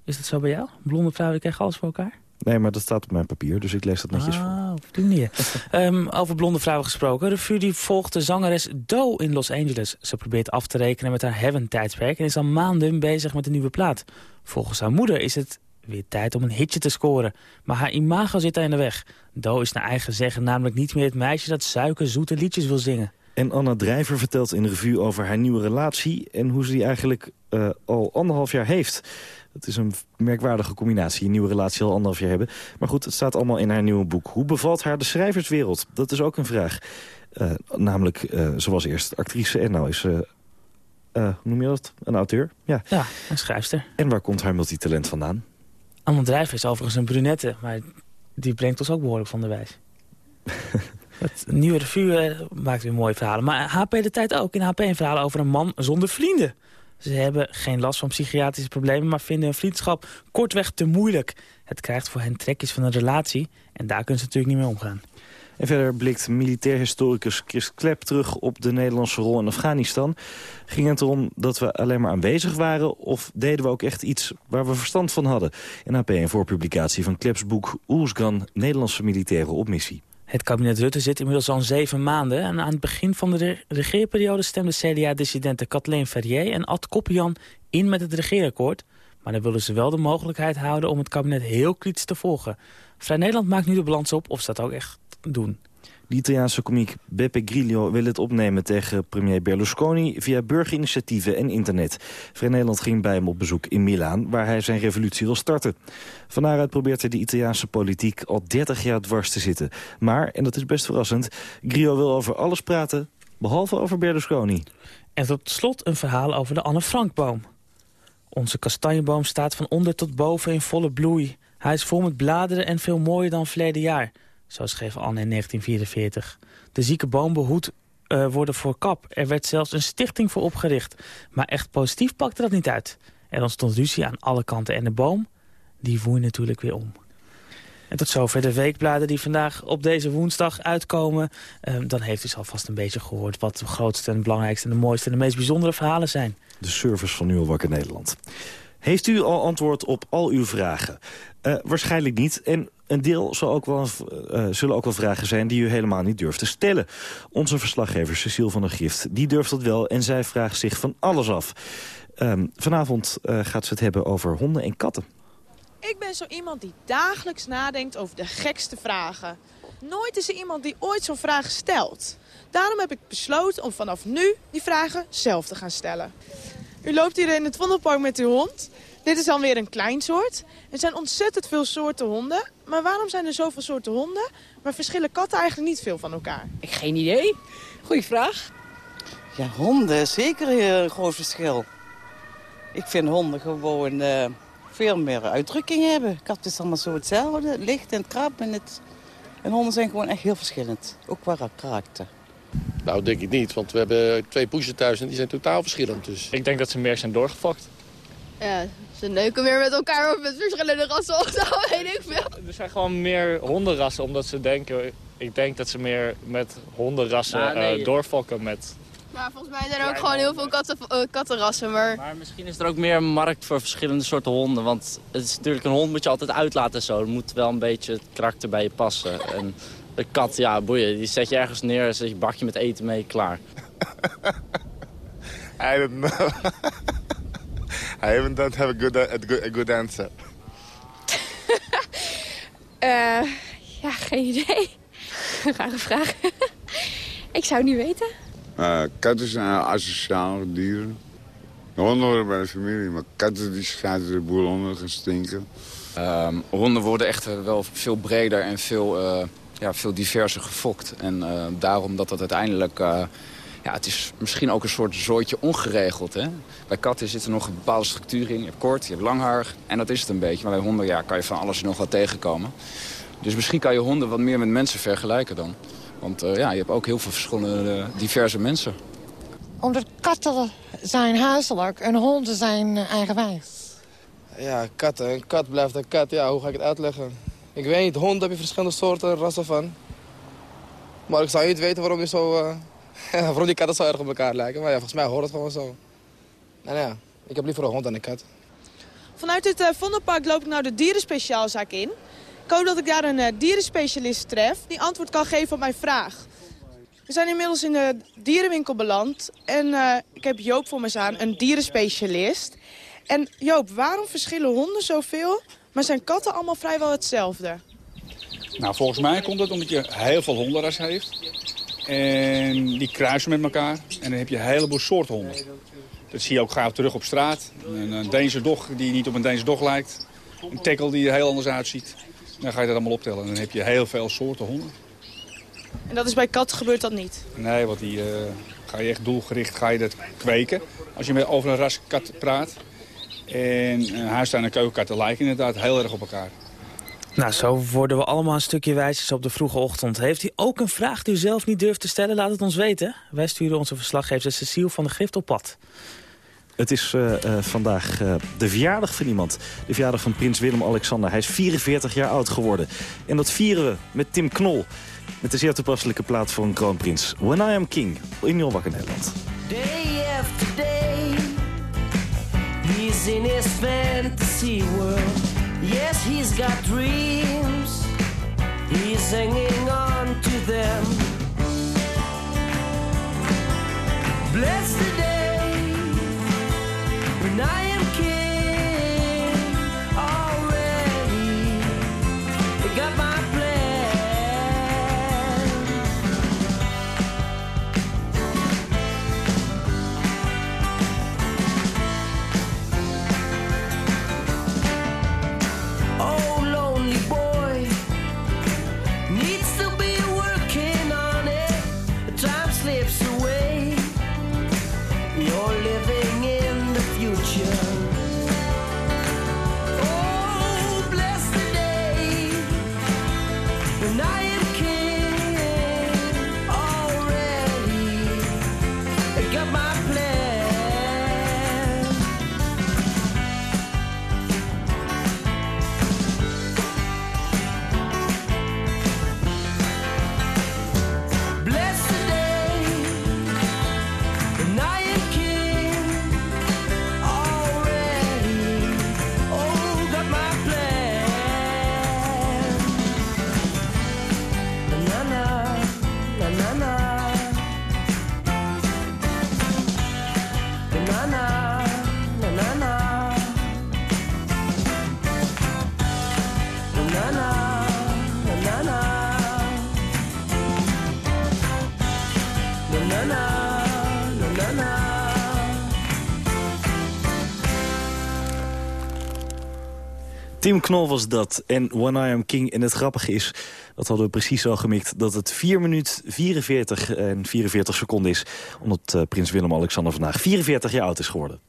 Is dat zo bij jou? Blonde vrouwen krijgen alles voor elkaar? Nee, maar dat staat op mijn papier, dus ik lees dat netjes voor. Ah, op die manier. um, over blonde vrouwen gesproken. De revue die volgt de zangeres Do in Los Angeles. Ze probeert af te rekenen met haar Heaven-tijdperk... en is al maanden bezig met een nieuwe plaat. Volgens haar moeder is het weer tijd om een hitje te scoren. Maar haar imago zit daar in de weg. Do is naar eigen zeggen namelijk niet meer het meisje... dat suikerzoete liedjes wil zingen. En Anna Drijver vertelt in de revue over haar nieuwe relatie... en hoe ze die eigenlijk uh, al anderhalf jaar heeft. Het is een merkwaardige combinatie, een nieuwe relatie al anderhalf jaar hebben. Maar goed, het staat allemaal in haar nieuwe boek. Hoe bevalt haar de schrijverswereld? Dat is ook een vraag. Uh, namelijk, uh, ze was eerst actrice en nou is ze, uh, hoe noem je dat? Een auteur? Ja, ja een schrijfster. En waar komt haar multitalent vandaan? Anne Drijver is overigens een brunette, maar die brengt ons ook behoorlijk van de wijs. Het nieuwe revue maakt weer mooie verhalen. Maar HP de tijd ook. In HP een verhaal over een man zonder vrienden. Ze hebben geen last van psychiatrische problemen... maar vinden hun vriendschap kortweg te moeilijk. Het krijgt voor hen trekjes van een relatie... en daar kunnen ze natuurlijk niet mee omgaan. En verder blikt militair historicus Chris Klep terug op de Nederlandse rol in Afghanistan. Ging het erom dat we alleen maar aanwezig waren... of deden we ook echt iets waar we verstand van hadden? In AP een voorpublicatie van Kleps boek Oersgan, Nederlandse militairen op missie. Het kabinet Rutte zit inmiddels al zeven maanden... en aan het begin van de regeerperiode stemde CDA-dissidenten Kathleen Ferrier en Ad Koppian in met het regeerakkoord. Maar dan willen ze wel de mogelijkheid houden om het kabinet heel kritisch te volgen. Vrij Nederland maakt nu de balans op of ze dat ook echt doen. De Italiaanse komiek Beppe Grillo wil het opnemen tegen premier Berlusconi... via burgerinitiatieven en internet. Vrij Nederland ging bij hem op bezoek in Milaan... waar hij zijn revolutie wil starten. Van daaruit probeert hij de Italiaanse politiek al 30 jaar dwars te zitten. Maar, en dat is best verrassend... Grillo wil over alles praten, behalve over Berlusconi. En tot slot een verhaal over de Anne Frankboom. Onze kastanjeboom staat van onder tot boven in volle bloei. Hij is vol met bladeren en veel mooier dan verleden jaar... Zo schreef Anne in 1944. De zieke boom behoed uh, worden voor kap. Er werd zelfs een stichting voor opgericht. Maar echt positief pakte dat niet uit. Er ontstond ruzie aan alle kanten en de boom, die woei natuurlijk weer om. En tot zover de weekbladen die vandaag op deze woensdag uitkomen. Uh, dan heeft u alvast een beetje gehoord wat de grootste en belangrijkste... en de mooiste en de meest bijzondere verhalen zijn. De service van Nu Wakker Nederland. Heeft u al antwoord op al uw vragen? Uh, waarschijnlijk niet. En een deel zal ook wel, uh, zullen ook wel vragen zijn die u helemaal niet durft te stellen. Onze verslaggever Cecile van der Gift, die durft dat wel en zij vraagt zich van alles af. Um, vanavond uh, gaat ze het hebben over honden en katten. Ik ben zo iemand die dagelijks nadenkt over de gekste vragen. Nooit is er iemand die ooit zo'n vraag stelt. Daarom heb ik besloten om vanaf nu die vragen zelf te gaan stellen. U loopt hier in het Vondelpark met uw hond. Dit is dan weer een klein soort. Er zijn ontzettend veel soorten honden. maar waarom zijn er zoveel soorten honden... maar verschillen katten eigenlijk niet veel van elkaar? Ik geen idee. Goeie vraag. Ja, honden, zeker een groot verschil. Ik vind honden gewoon eh, veel meer uitdrukking hebben. Katten is allemaal zo hetzelfde. Het licht en krab. En, het... en honden zijn gewoon echt heel verschillend. Ook qua karakter. Nou, denk ik niet, want we hebben twee poezen thuis en die zijn totaal verschillend. Dus. Ik denk dat ze meer zijn doorgefokt. Ja, ze neuken meer met elkaar of met verschillende rassen of zo, weet ik veel. Er zijn gewoon meer hondenrassen, omdat ze denken... Ik denk dat ze meer met hondenrassen nee. eh, doorfokken met... Maar volgens mij zijn er ook gewoon heel veel katten, eh, kattenrassen, maar... Maar misschien is er ook meer markt voor verschillende soorten honden. Want het is natuurlijk een hond moet je altijd uitlaten en zo. Er moet wel een beetje het karakter bij je passen. En de kat, ja, boeien, die zet je ergens neer, zet je bakje met eten mee, klaar. I don't know. I even don't have a good, a good, a good answer. Eh, ja, geen idee. Rare vraag. ik zou het niet weten. Uh, katten zijn asociale dieren. De honden horen bij de familie, maar katten die schijten de boel onder gaan stinken. Ehm, honden worden echt eh, wel veel breder en veel, eh, ja, veel diverser gefokt. En eh, daarom dat dat uiteindelijk... ja, het is misschien ook een soort zooitje ongeregeld. Hè? Bij katten zit er nog een bepaalde structuur in. Je hebt kort, je hebt lang haar en dat is het een beetje. Maar bij honden ja, kan je van alles en nog wat tegenkomen. Dus misschien kan je honden wat meer met mensen vergelijken dan. Want eh, ja, je hebt ook heel veel verschillende eh, diverse mensen. Omdat katten zijn huiselijk en honden zijn eh, eigenwijs. Ja, katten. Een kat blijft een kat. Ja, hoe ga ik het uitleggen? Ik weet niet, hond heb je verschillende soorten rassen van. Maar ik zou niet weten waarom, die zo, eh, waarom die katten zo erg op elkaar lijken. Maar ja, volgens mij hoort het gewoon zo. Nou ja, ik heb liever een hond dan een kat. Vanuit het eh, Vondelpark loop ik nou de dierenspeciaalzaak in. Ik hoop dat ik daar een eh, dierenspecialist tref die antwoord kan geven op mijn vraag. We zijn inmiddels in de dierenwinkel beland en eh, ik heb Joop voor me staan, een dierenspecialist. En Joop, waarom verschillen honden zoveel, maar zijn katten allemaal vrijwel hetzelfde? Nou, volgens mij komt het omdat je heel veel hondenrassen heeft. En die kruisen met elkaar. En dan heb je een heleboel soorten honden. Dat zie je ook gauw terug op straat. Een, een Deense dog die niet op een Deense dog lijkt. Een tackle die er heel anders uitziet. Dan ga je dat allemaal optellen. En dan heb je heel veel soorten honden. En dat is bij katten gebeurt dat niet. Nee, want die eh, ga je echt doelgericht ga je dat kweken. Als je met over een ras kat praat. En een huistuin en keukenkatten lijken inderdaad heel erg op elkaar. Nou, zo worden we allemaal een stukje wijzer op de vroege ochtend. Heeft u ook een vraag die u zelf niet durft te stellen? Laat het ons weten. Wij sturen onze verslaggever Cecile van de Gift op pad. Het is eh, eh, vandaag eh, de verjaardag van iemand. De verjaardag van prins Willem-Alexander. Hij is 44 jaar oud geworden. En dat vieren we met Tim Knol. Met de zeer toepasselijke plaat voor een kroonprins. When I Am King. In Nieuw Wakker Nederland. Day after day, he's in his fantasy world. Yes, he's got dreams, he's hanging on to them. Bless the day when I Tim Knol was dat en One I Am King. En het grappige is, dat hadden we precies zo gemikt... dat het 4 minuut 44 en 44 seconden is... omdat eh, prins Willem-Alexander vandaag 44 jaar oud is geworden.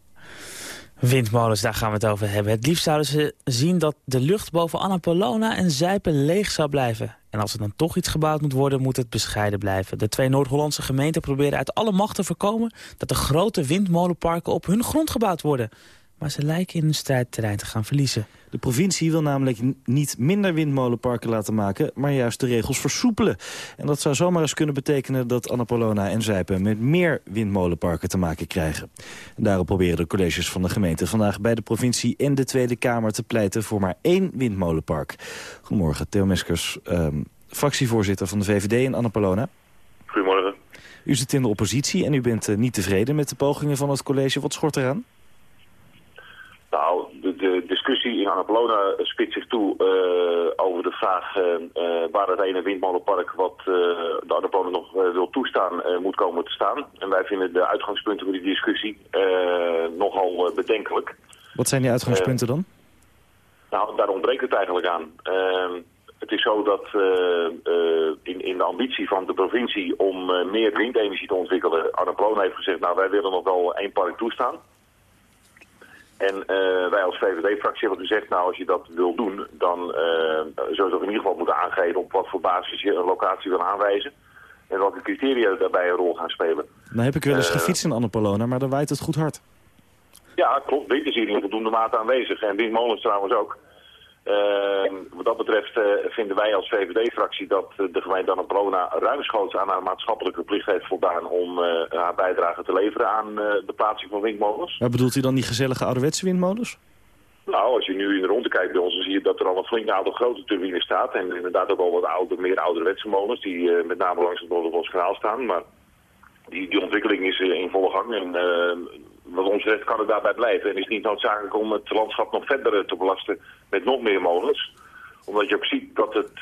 Windmolens, daar gaan we het over hebben. Het liefst zouden ze zien dat de lucht boven Annapolona en Zijpen leeg zou blijven. En als er dan toch iets gebouwd moet worden, moet het bescheiden blijven. De twee Noord-Hollandse gemeenten proberen uit alle macht te voorkomen... dat er grote windmolenparken op hun grond gebouwd worden. Maar ze lijken in hun strijdterrein te gaan verliezen. De provincie wil namelijk niet minder windmolenparken laten maken... maar juist de regels versoepelen. En dat zou zomaar eens kunnen betekenen dat Annapolona en Zijpen... met meer windmolenparken te maken krijgen. En daarom proberen de colleges van de gemeente vandaag bij de provincie... en de Tweede Kamer te pleiten voor maar één windmolenpark. Goedemorgen, Theo Meskers, ehm, fractievoorzitter van de VVD in Annapolona. Goedemorgen. U zit in de oppositie en u bent eh, niet tevreden met de pogingen van het college. Wat schort eraan? Nou, discussie in Annapolona spitst zich toe eh, over de vraag eh, eh, waar het ene windmolenpark wat de Annapolona nog wil toestaan moet komen te staan. En wij vinden de uitgangspunten voor die discussie nogal bedenkelijk. Wat zijn die uitgangspunten dan? Nou, daar ontbreekt het eigenlijk aan. Ehm, het is zo dat in, in de ambitie van de provincie om meer windenergie te ontwikkelen, Annapolona heeft gezegd, nou wij willen nog wel één park toestaan. En eh, wij als VVD-fractie hebben gezegd, nou als je dat wil doen, dan eh zou je toch in ieder geval moeten aangeven op wat voor basis je een locatie wil aanwijzen. En welke criteria daarbij een rol gaan spelen. Nou heb ik wel eens Eh, gefietst in Annapolona, maar daar waait het goed hard. Ja, klopt. Wind is hier in voldoende mate aanwezig. En windmolens trouwens ook. Eh, wat dat betreft eh, vinden wij als VVD-fractie dat eh, de gemeente Annapolona ruimschoots aan haar maatschappelijke plicht heeft voldaan om eh, haar bijdrage te leveren aan de plaatsing van windmolens. Maar bedoelt u dan die gezellige ouderwetse windmolens? Nou, als je nu in de ronde kijkt bij ons, dan zie je dat er al een flink aantal grote turbines staat. En inderdaad ook wel wat oude, meer ouderwetse molens die met name langs het Noorderboskanaal staan. Maar die, die ontwikkeling is in volle gang. En eh, wat ons betreft kan het daarbij blijven. En is niet noodzakelijk om het landschap nog verder te belasten met nog meer molens. Omdat je ook ziet dat het, eh,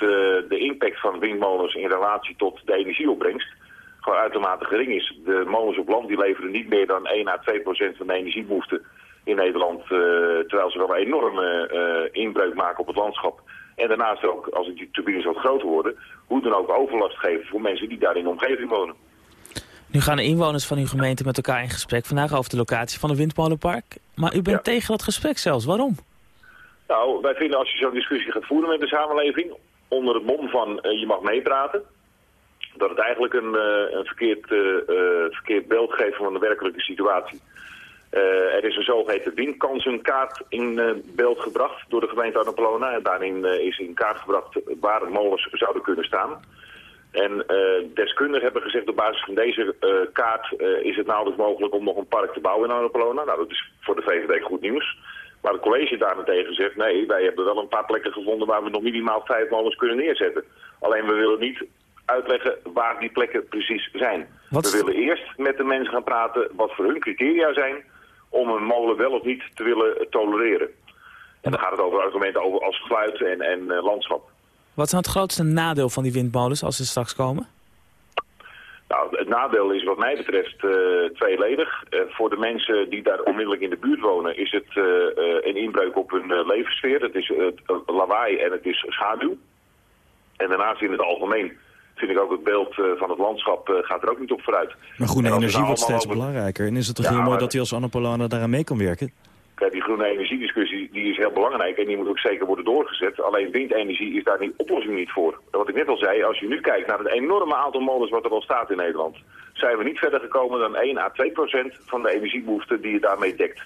de impact van windmolens in relatie tot de energieopbrengst gewoon uitermate gering is. De molens op land die leveren niet meer dan 1 à 2 procent van de energiebehoefte in Nederland. eh, terwijl ze wel een enorme eh, inbreuk maken op het landschap. En daarnaast ook, als die turbines wat groter worden, hoe dan ook overlast geven voor mensen die daar in de omgeving wonen. Nu gaan de inwoners van uw gemeente met elkaar in gesprek vandaag over de locatie van een windmolenpark. Maar u bent tegen dat gesprek zelfs. Waarom? Nou, wij vinden als je zo'n discussie gaat voeren met de samenleving, onder het mom van eh, je mag meepraten, dat het eigenlijk een, eh, een verkeerd, eh, verkeerd beeld geeft van de werkelijke situatie. Er is een zogeheten windkansenkaart in beeld gebracht door de gemeente Annapolona. En daarin is in kaart gebracht waar molens zouden kunnen staan. En eh, deskundigen hebben gezegd op basis van deze eh, kaart eh, is het nauwelijks mogelijk om nog een park te bouwen in Annapolona. Nou, dat is voor de VVD goed nieuws. Maar het college daarentegen zegt nee, wij hebben wel een paar plekken gevonden waar we nog minimaal vijf molens kunnen neerzetten. Alleen we willen niet uitleggen waar die plekken precies zijn. Wat- We willen eerst met de mensen gaan praten wat voor hun criteria zijn om een molen wel of niet te willen tolereren. En dan gaat het over argumenten over als geluid en, en landschap. Wat is nou het grootste nadeel van die windmolens als ze straks komen? Nou, het nadeel is wat mij betreft eh, tweeledig. Eh, voor de mensen die daar onmiddellijk in de buurt wonen is het eh, eh, een inbreuk op hun eh, levenssfeer. Het is lawaai en het is schaduw. En daarnaast in het algemeen vind ik ook het beeld eh, van het landschap eh, gaat er ook niet op vooruit. Maar groene energie wordt steeds over- belangrijker. En is het toch Ja, heel mooi dat u als Annapolona daaraan mee kan werken? Kijk, die groene energiediscussie die is heel belangrijk en die moet ook zeker worden doorgezet. Alleen windenergie is daar die oplossing niet voor. Wat ik net al zei, als je nu kijkt naar het enorme aantal molens wat er al staat in Nederland, zijn we niet verder gekomen dan 1 à 2 procent van de energiebehoefte die je daarmee dekt.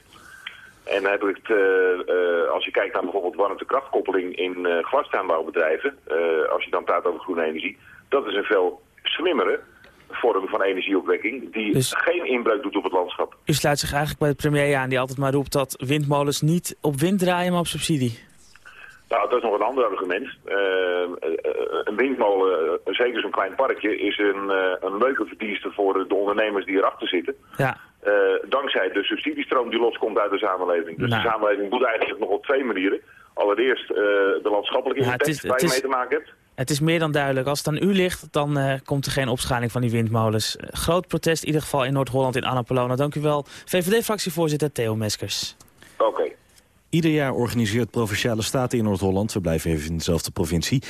En dan heb ik het, eh, eh, als je kijkt naar bijvoorbeeld warmtekrachtkoppeling in eh eh, als je dan praat over groene energie, dat is een veel slimmere vorm van energieopwekking die Dus- geen inbreuk doet op het landschap. U sluit zich eigenlijk bij de premier aan die altijd maar roept dat windmolens niet op wind draaien, maar op subsidie. Nou, dat is nog een ander argument. Eh, eh, een windmolen, eh, zeker zo'n klein parkje, is een, een leuke verdienste voor de ondernemers die erachter zitten. Ja. Dankzij de subsidiestroom die loskomt uit de samenleving. Dus Nou. de samenleving doet eigenlijk nog op twee manieren. Allereerst de landschappelijke Ja, impact is- waar je mee te maken hebt. Het is meer dan duidelijk. Als het aan u ligt, dan eh, komt er geen opschaling van die windmolens. Groot protest in ieder geval in Noord-Holland in Annapolona. Dank u wel. VVD-fractievoorzitter Theo Meskers. Oké. Ieder jaar organiseert Provinciale Staten in Noord-Holland... we blijven even in dezelfde provincie...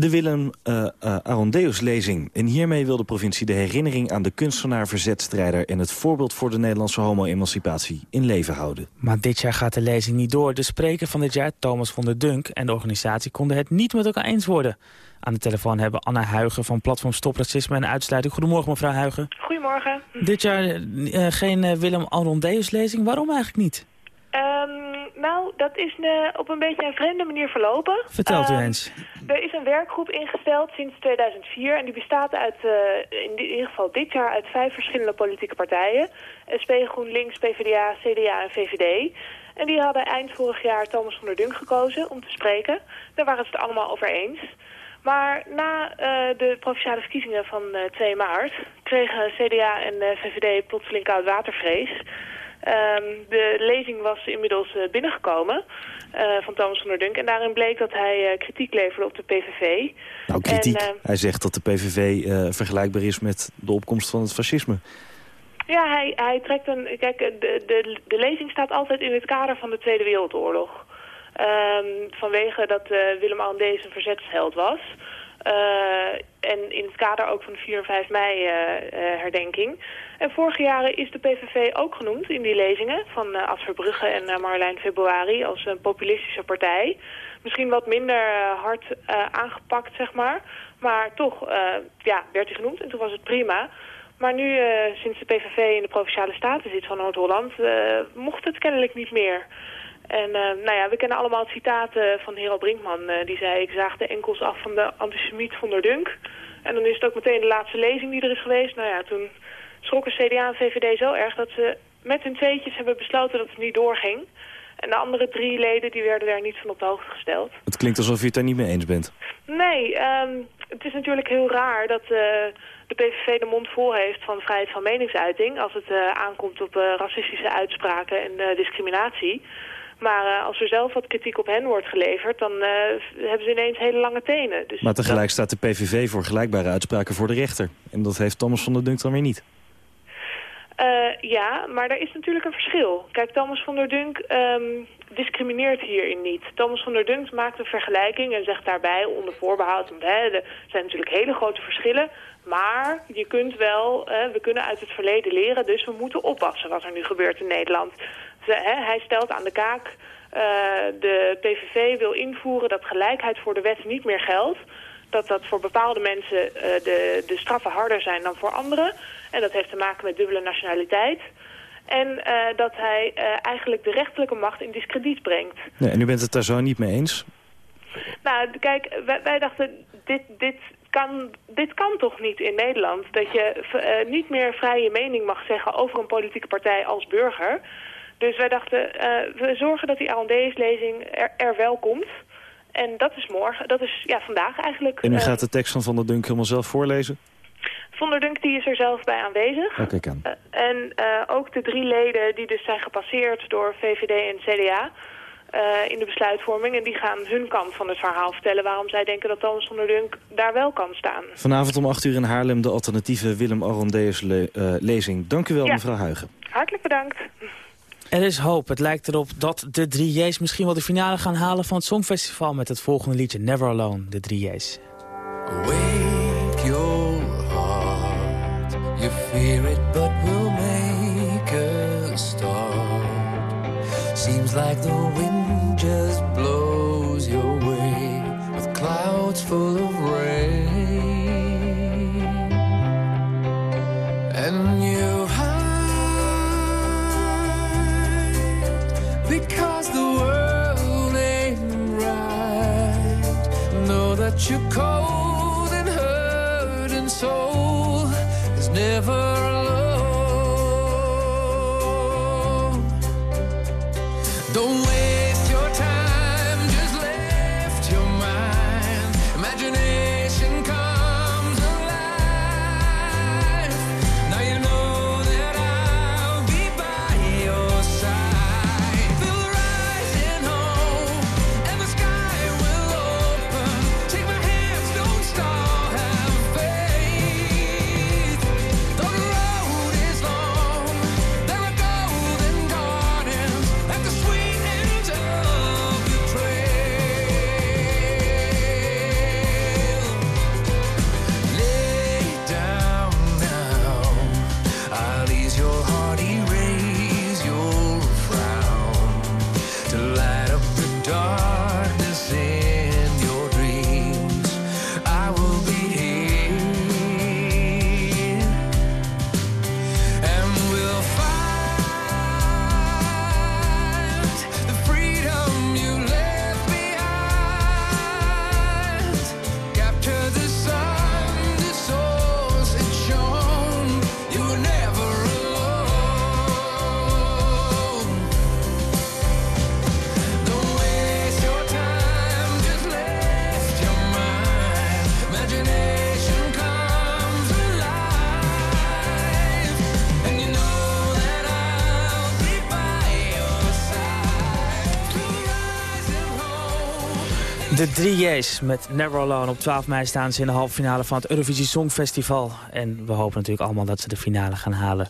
de Willem uh, uh, Arondeus-lezing. En hiermee wil de provincie de herinnering aan de kunstenaar, verzetstrijder... en het voorbeeld voor de Nederlandse homo-emancipatie in leven houden. Maar dit jaar gaat de lezing niet door. De spreker van dit jaar, Thomas van der Dunk... en de organisatie konden het niet met elkaar eens worden. Aan de telefoon hebben Anna Huigen van Platform Stop Racisme en Uitsluiting. Goedemorgen, mevrouw Huigen. Goedemorgen. Dit jaar uh, geen uh, Willem Arondeus-lezing. Waarom eigenlijk niet? Um, nou, dat is ne, op een beetje een vreemde manier verlopen. Vertelt u um, eens. Er is een werkgroep ingesteld sinds 2004 en die bestaat uit, uh, in ieder geval dit jaar uit vijf verschillende politieke partijen. SP, GroenLinks, PvdA, CDA en VVD. En die hadden eind vorig jaar Thomas van der Dunk gekozen om te spreken. Daar waren ze het allemaal over eens. Maar na uh, de provinciale verkiezingen van uh, 2 maart kregen CDA en uh, VVD plotseling koud watervrees. Um, de lezing was inmiddels uh, binnengekomen uh, van Thomas van der Dunk. En daarin bleek dat hij uh, kritiek leverde op de PVV. Nou, kritiek. En, hij zegt dat de PVV vergelijkbaar is met de opkomst van het fascisme. Ja, hij, hij trekt een... Kijk, de, de, de lezing staat altijd in het kader van de Tweede Wereldoorlog. Um, vanwege dat Willem Arendees een verzetsheld was... Uh, en in het kader ook van de 4 en 5 mei uh, uh, herdenking. En vorige jaren is de PVV ook genoemd in die lezingen van uh, en Marjolein Februari als een populistische partij. Misschien wat minder hard aangepakt, zeg maar. Maar toch ja, werd hij genoemd en toen was het prima. Maar nu, sinds de PVV in de Provinciale Staten zit van Noord-Holland, mocht het kennelijk niet meer. En uh, nou ja, we kennen allemaal het citaat uh, van Hero Brinkman. Uh, die zei, ik zaag de enkels af van de antisemiet van der Dunk. En dan is het ook meteen de laatste lezing die er is geweest. Nou ja, toen schrokken CDA en VVD zo erg dat ze met hun tweetjes hebben besloten dat het niet doorging. En de andere drie leden die werden daar niet van op de hoogte gesteld. Het klinkt alsof je het daar niet mee eens bent. Nee, um, het is natuurlijk heel raar dat de PVV de mond vol heeft van vrijheid van meningsuiting... als het aankomt op racistische uitspraken en discriminatie. Maar uh, als er zelf wat kritiek op hen wordt geleverd, dan uh, hebben ze ineens hele lange tenen. Dus maar tegelijk staat de PVV voor gelijkbare uitspraken voor de rechter. En dat heeft Thomas van der Dunk dan weer niet. Uh, ja, maar er is natuurlijk een verschil. Kijk, Thomas van der Dunk um, discrimineert hierin niet. Thomas van der Dunk maakt een vergelijking en zegt daarbij onder voorbehoud... want hè, er zijn natuurlijk hele grote verschillen... maar je kunt wel, uh, we kunnen uit het verleden leren... dus we moeten oppassen wat er nu gebeurt in Nederland. Hè, hij stelt aan de kaak, uh, de PVV wil invoeren dat gelijkheid voor de wet niet meer geldt. Dat dat voor bepaalde mensen uh, de, de straffen harder zijn dan voor anderen. En dat heeft te maken met dubbele nationaliteit. En uh, dat hij eigenlijk de rechterlijke macht in discrediet brengt. Nee, en u bent het daar zo niet mee eens? Nou, kijk, wij, wij dachten, dit, dit, kan, dit kan toch niet in Nederland? Dat je niet meer vrije mening mag zeggen over een politieke partij als burger... Dus wij dachten, uh, we zorgen dat die R&D's-lezing er, er, wel komt. En dat is morgen, dat is ja, vandaag eigenlijk. En u uh, gaat de tekst van Van der Dunk helemaal zelf voorlezen? Van der Dunk die is er zelf bij aanwezig. Oké, okay, kan. Uh, en ook de drie leden die dus zijn gepasseerd door VVD en CDA... in de besluitvorming. En die gaan hun kant van het verhaal vertellen... waarom zij denken dat Thomas van der Dunk daar wel kan staan. Vanavond om 8 uur in Haarlem de alternatieve Willem Arondeus-lezing. Dank u wel, ja. mevrouw Huigen. Hartelijk bedankt. Er is hoop. Het lijkt erop dat de 3J's misschien wel de finale gaan halen van het Songfestival met het volgende liedje Never Alone, de 3J's. Wake your heart, you fear it but we'll make a start. Seems like the wind just Know that De drie J's met Never Alone. Op 12 mei staan ze in de halve finale van het Eurovisie Songfestival. En we hopen natuurlijk allemaal dat ze de finale gaan halen.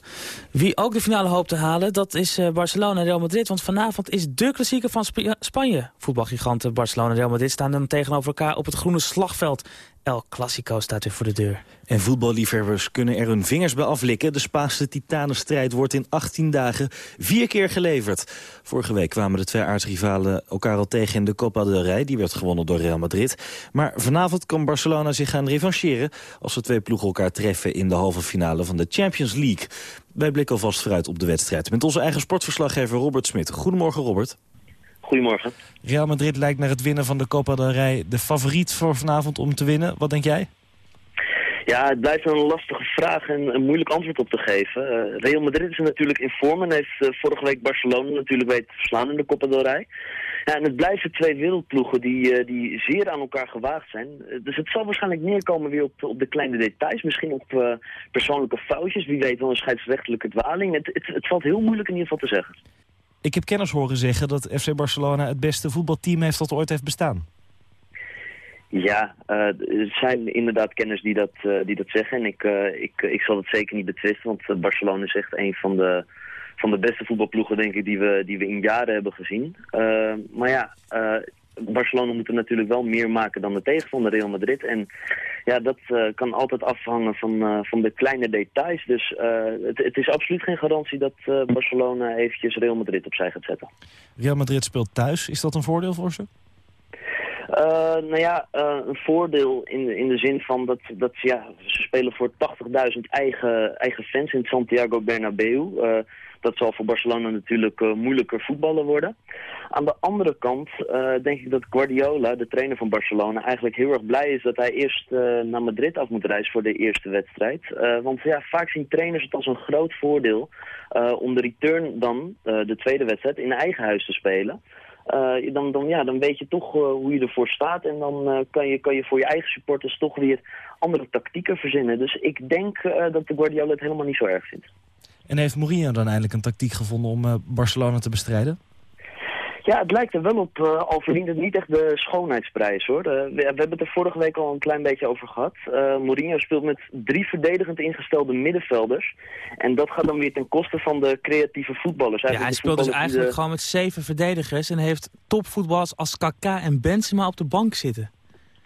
Wie ook de finale hoopt te halen, dat is eh, Barcelona en Real Madrid. Want vanavond is de klassieker van Sp Spanje. Voetbalgiganten Barcelona en Real Madrid staan dan tegenover elkaar op het groene slagveld. El Clasico staat weer voor de deur. En voetballiefhebbers kunnen er hun vingers bij aflikken. De Spaanse titanenstrijd wordt in 18 dagen vier keer geleverd. Vorige week kwamen de twee aardsrivalen elkaar al tegen in de Copa del Rey. Die werd gewonnen door Real Madrid. Maar vanavond kan Barcelona zich gaan revancheren... als de twee ploegen elkaar treffen in de halve finale van de Champions League. Wij blikken alvast vooruit op de wedstrijd. Met onze eigen sportverslaggever Robert Smit. Goedemorgen, Robert. Goedemorgen. Real Madrid lijkt naar het winnen van de Copa del Rey de favoriet voor vanavond om te winnen. Wat denk jij? Ja, het blijft een lastige vraag en een moeilijk antwoord op te geven. Uh, Real Madrid is natuurlijk in vorm en heeft uh, vorige week Barcelona natuurlijk weten te verslaan in de Copa del Rey. Ja, en het blijven twee wereldploegen die, uh, die zeer aan elkaar gewaagd zijn. dus het zal waarschijnlijk neerkomen weer op de, op de kleine details. Misschien op persoonlijke foutjes. Wie weet wel een scheidsrechtelijke dwaling. Het, het, het valt heel moeilijk in ieder geval te zeggen. Ik heb kennis horen zeggen dat FC Barcelona het beste voetbalteam heeft dat ooit heeft bestaan. Ja, uh, er zijn inderdaad kenners die dat, uh, die dat zeggen. En ik, uh, ik, ik zal het zeker niet betwisten, want Barcelona is echt een van de, van de beste voetbalploegen denk ik, die, we, die we in jaren hebben gezien. maar ja, Barcelona moet er natuurlijk wel meer maken dan de tegenstander Real Madrid. En ja, dat uh, kan altijd afhangen van, uh, van de kleine details. Dus uh, het, het, is absoluut geen garantie dat Barcelona eventjes Real Madrid opzij gaat zetten. Real Madrid speelt thuis. Is dat een voordeel voor ze? nou ja, een voordeel in de, in de zin van dat, dat ja, ze spelen voor 80.000 eigen, eigen fans in Santiago Bernabeu. Dat zal voor Barcelona natuurlijk uh, moeilijker voetballen worden. Aan de andere kant uh, denk ik dat Guardiola, de trainer van Barcelona, eigenlijk heel erg blij is dat hij eerst uh, naar Madrid af moet reizen voor de eerste wedstrijd. want ja, vaak zien trainers het als een groot voordeel om de return dan, de tweede wedstrijd, in eigen huis te spelen. Dan, dan, ja, dan weet je toch hoe je ervoor staat. En dan kan, je, kan je voor je eigen supporters toch weer andere tactieken verzinnen. Dus ik denk dat de Guardiola het helemaal niet zo erg vindt. En heeft Mourinho dan eindelijk een tactiek gevonden om uh, Barcelona te bestrijden? Ja, het lijkt er wel op, uh, al verdient het niet echt de schoonheidsprijs hoor. Uh, we, we, hebben het er vorige week al een klein beetje over gehad. Uh, Mourinho speelt met drie verdedigend ingestelde middenvelders. En dat gaat dan weer ten koste van de creatieve voetballers. Ja, hij speelt dus eigenlijk de... gewoon met zeven verdedigers en heeft topvoetballers als Kaká en Benzema op de bank zitten.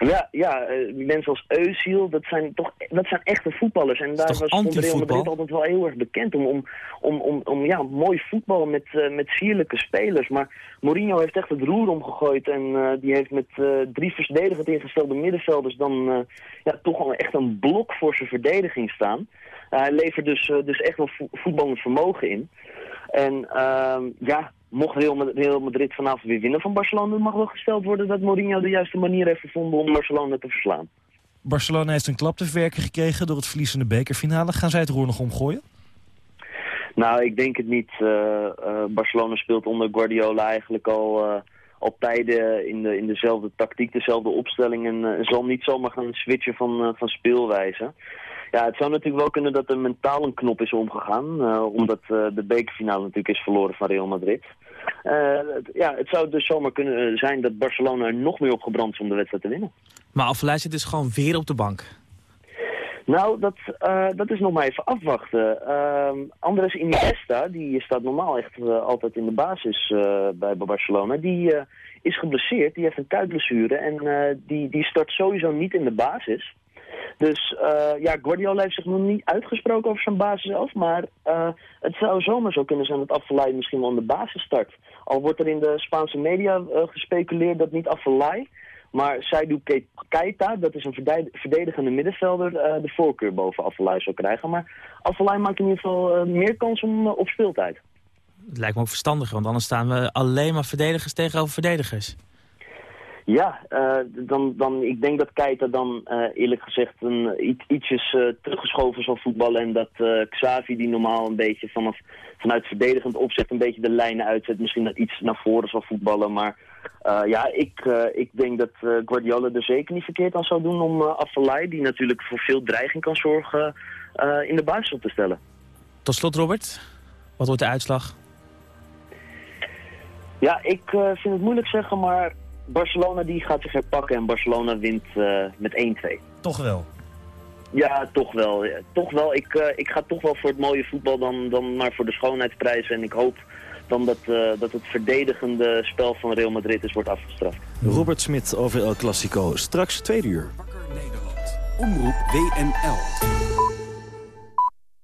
Ja, ja uh, mensen als Eusiel, dat zijn toch dat zijn echte voetballers. En daar was Real Madrid altijd wel heel erg bekend om, om, om, om, om ja, mooi voetbal met, uh, met sierlijke spelers. Maar Mourinho heeft echt het roer omgegooid en uh, die heeft met drie verdedigend ingestelde middenvelders dan ja, toch wel echt een blok voor zijn verdediging staan. hij levert dus, dus echt wel vo voetballend vermogen in. En ehm, ja, mocht Real Madrid vanavond weer winnen van Barcelona... mag wel gesteld worden dat Mourinho de juiste manier heeft gevonden om Barcelona te verslaan. Barcelona heeft een klap te verwerken gekregen door het verlies in de bekerfinale. Gaan zij het roer nog omgooien? Nou, ik denk het niet. Uh, uh, Barcelona speelt onder Guardiola eigenlijk al, uh, al tijden in, de, in dezelfde tactiek, dezelfde opstelling. En zal niet zomaar gaan switchen van, van speelwijze. Ja, het zou natuurlijk wel kunnen dat er mentaal een knop is omgegaan. Omdat de bekerfinale natuurlijk is verloren van Real Madrid. Uh, ja, het zou dus zomaar kunnen zijn dat Barcelona er nog meer op gebrand is om de wedstrijd te winnen. Maar Alvalij zit dus gewoon weer op de bank. Nou, dat, dat is nog maar even afwachten. Uh, Andres Iniesta, die staat normaal echt altijd in de basis bij Barcelona. Die is geblesseerd, die heeft een kuitblessure en die, die start sowieso niet in de basis. Dus uh, ja, Guardiola heeft zich nog niet uitgesproken over zijn basis zelf. Maar uh, het zou zomaar zo kunnen zijn dat Afellay misschien wel aan de basis start. Al wordt er in de Spaanse media uh, gespeculeerd dat niet Afellay... Maar Saidu Keita, dat is een verdedigende middenvelder, de voorkeur boven Afellay zou krijgen. Maar Afellay maakt in ieder geval meer kans om, op speeltijd. Het lijkt me ook verstandiger, want anders staan we alleen maar verdedigers tegenover verdedigers. Ja, uh, dan, dan, ik denk dat Keita dan uh, eerlijk gezegd een, iets, ietsjes uh, teruggeschoven zal voetballen. En dat Xavi die normaal een beetje vanaf, vanuit verdedigend opzet een beetje de lijnen uitzet. Misschien dat iets naar voren zal voetballen. Maar ja, ik, ik denk dat Guardiola er zeker niet verkeerd aan zou doen om uh, die natuurlijk voor veel dreiging kan zorgen, in de basis op te stellen. Tot slot Robert, wat wordt de uitslag? Ja, ik vind het moeilijk zeggen, maar Barcelona die gaat zich herpakken en Barcelona wint eh, met 1-2. Toch wel. Ja, toch wel. Ja, toch wel. Ik, eh, ik ga toch wel voor het mooie voetbal dan, dan maar voor de schoonheidsprijs. En ik hoop dan dat, eh, dat het verdedigende spel van Real Madrid is wordt afgestraft. Robert Smit over El Clasico. Straks tweede uur. Omroep WNL.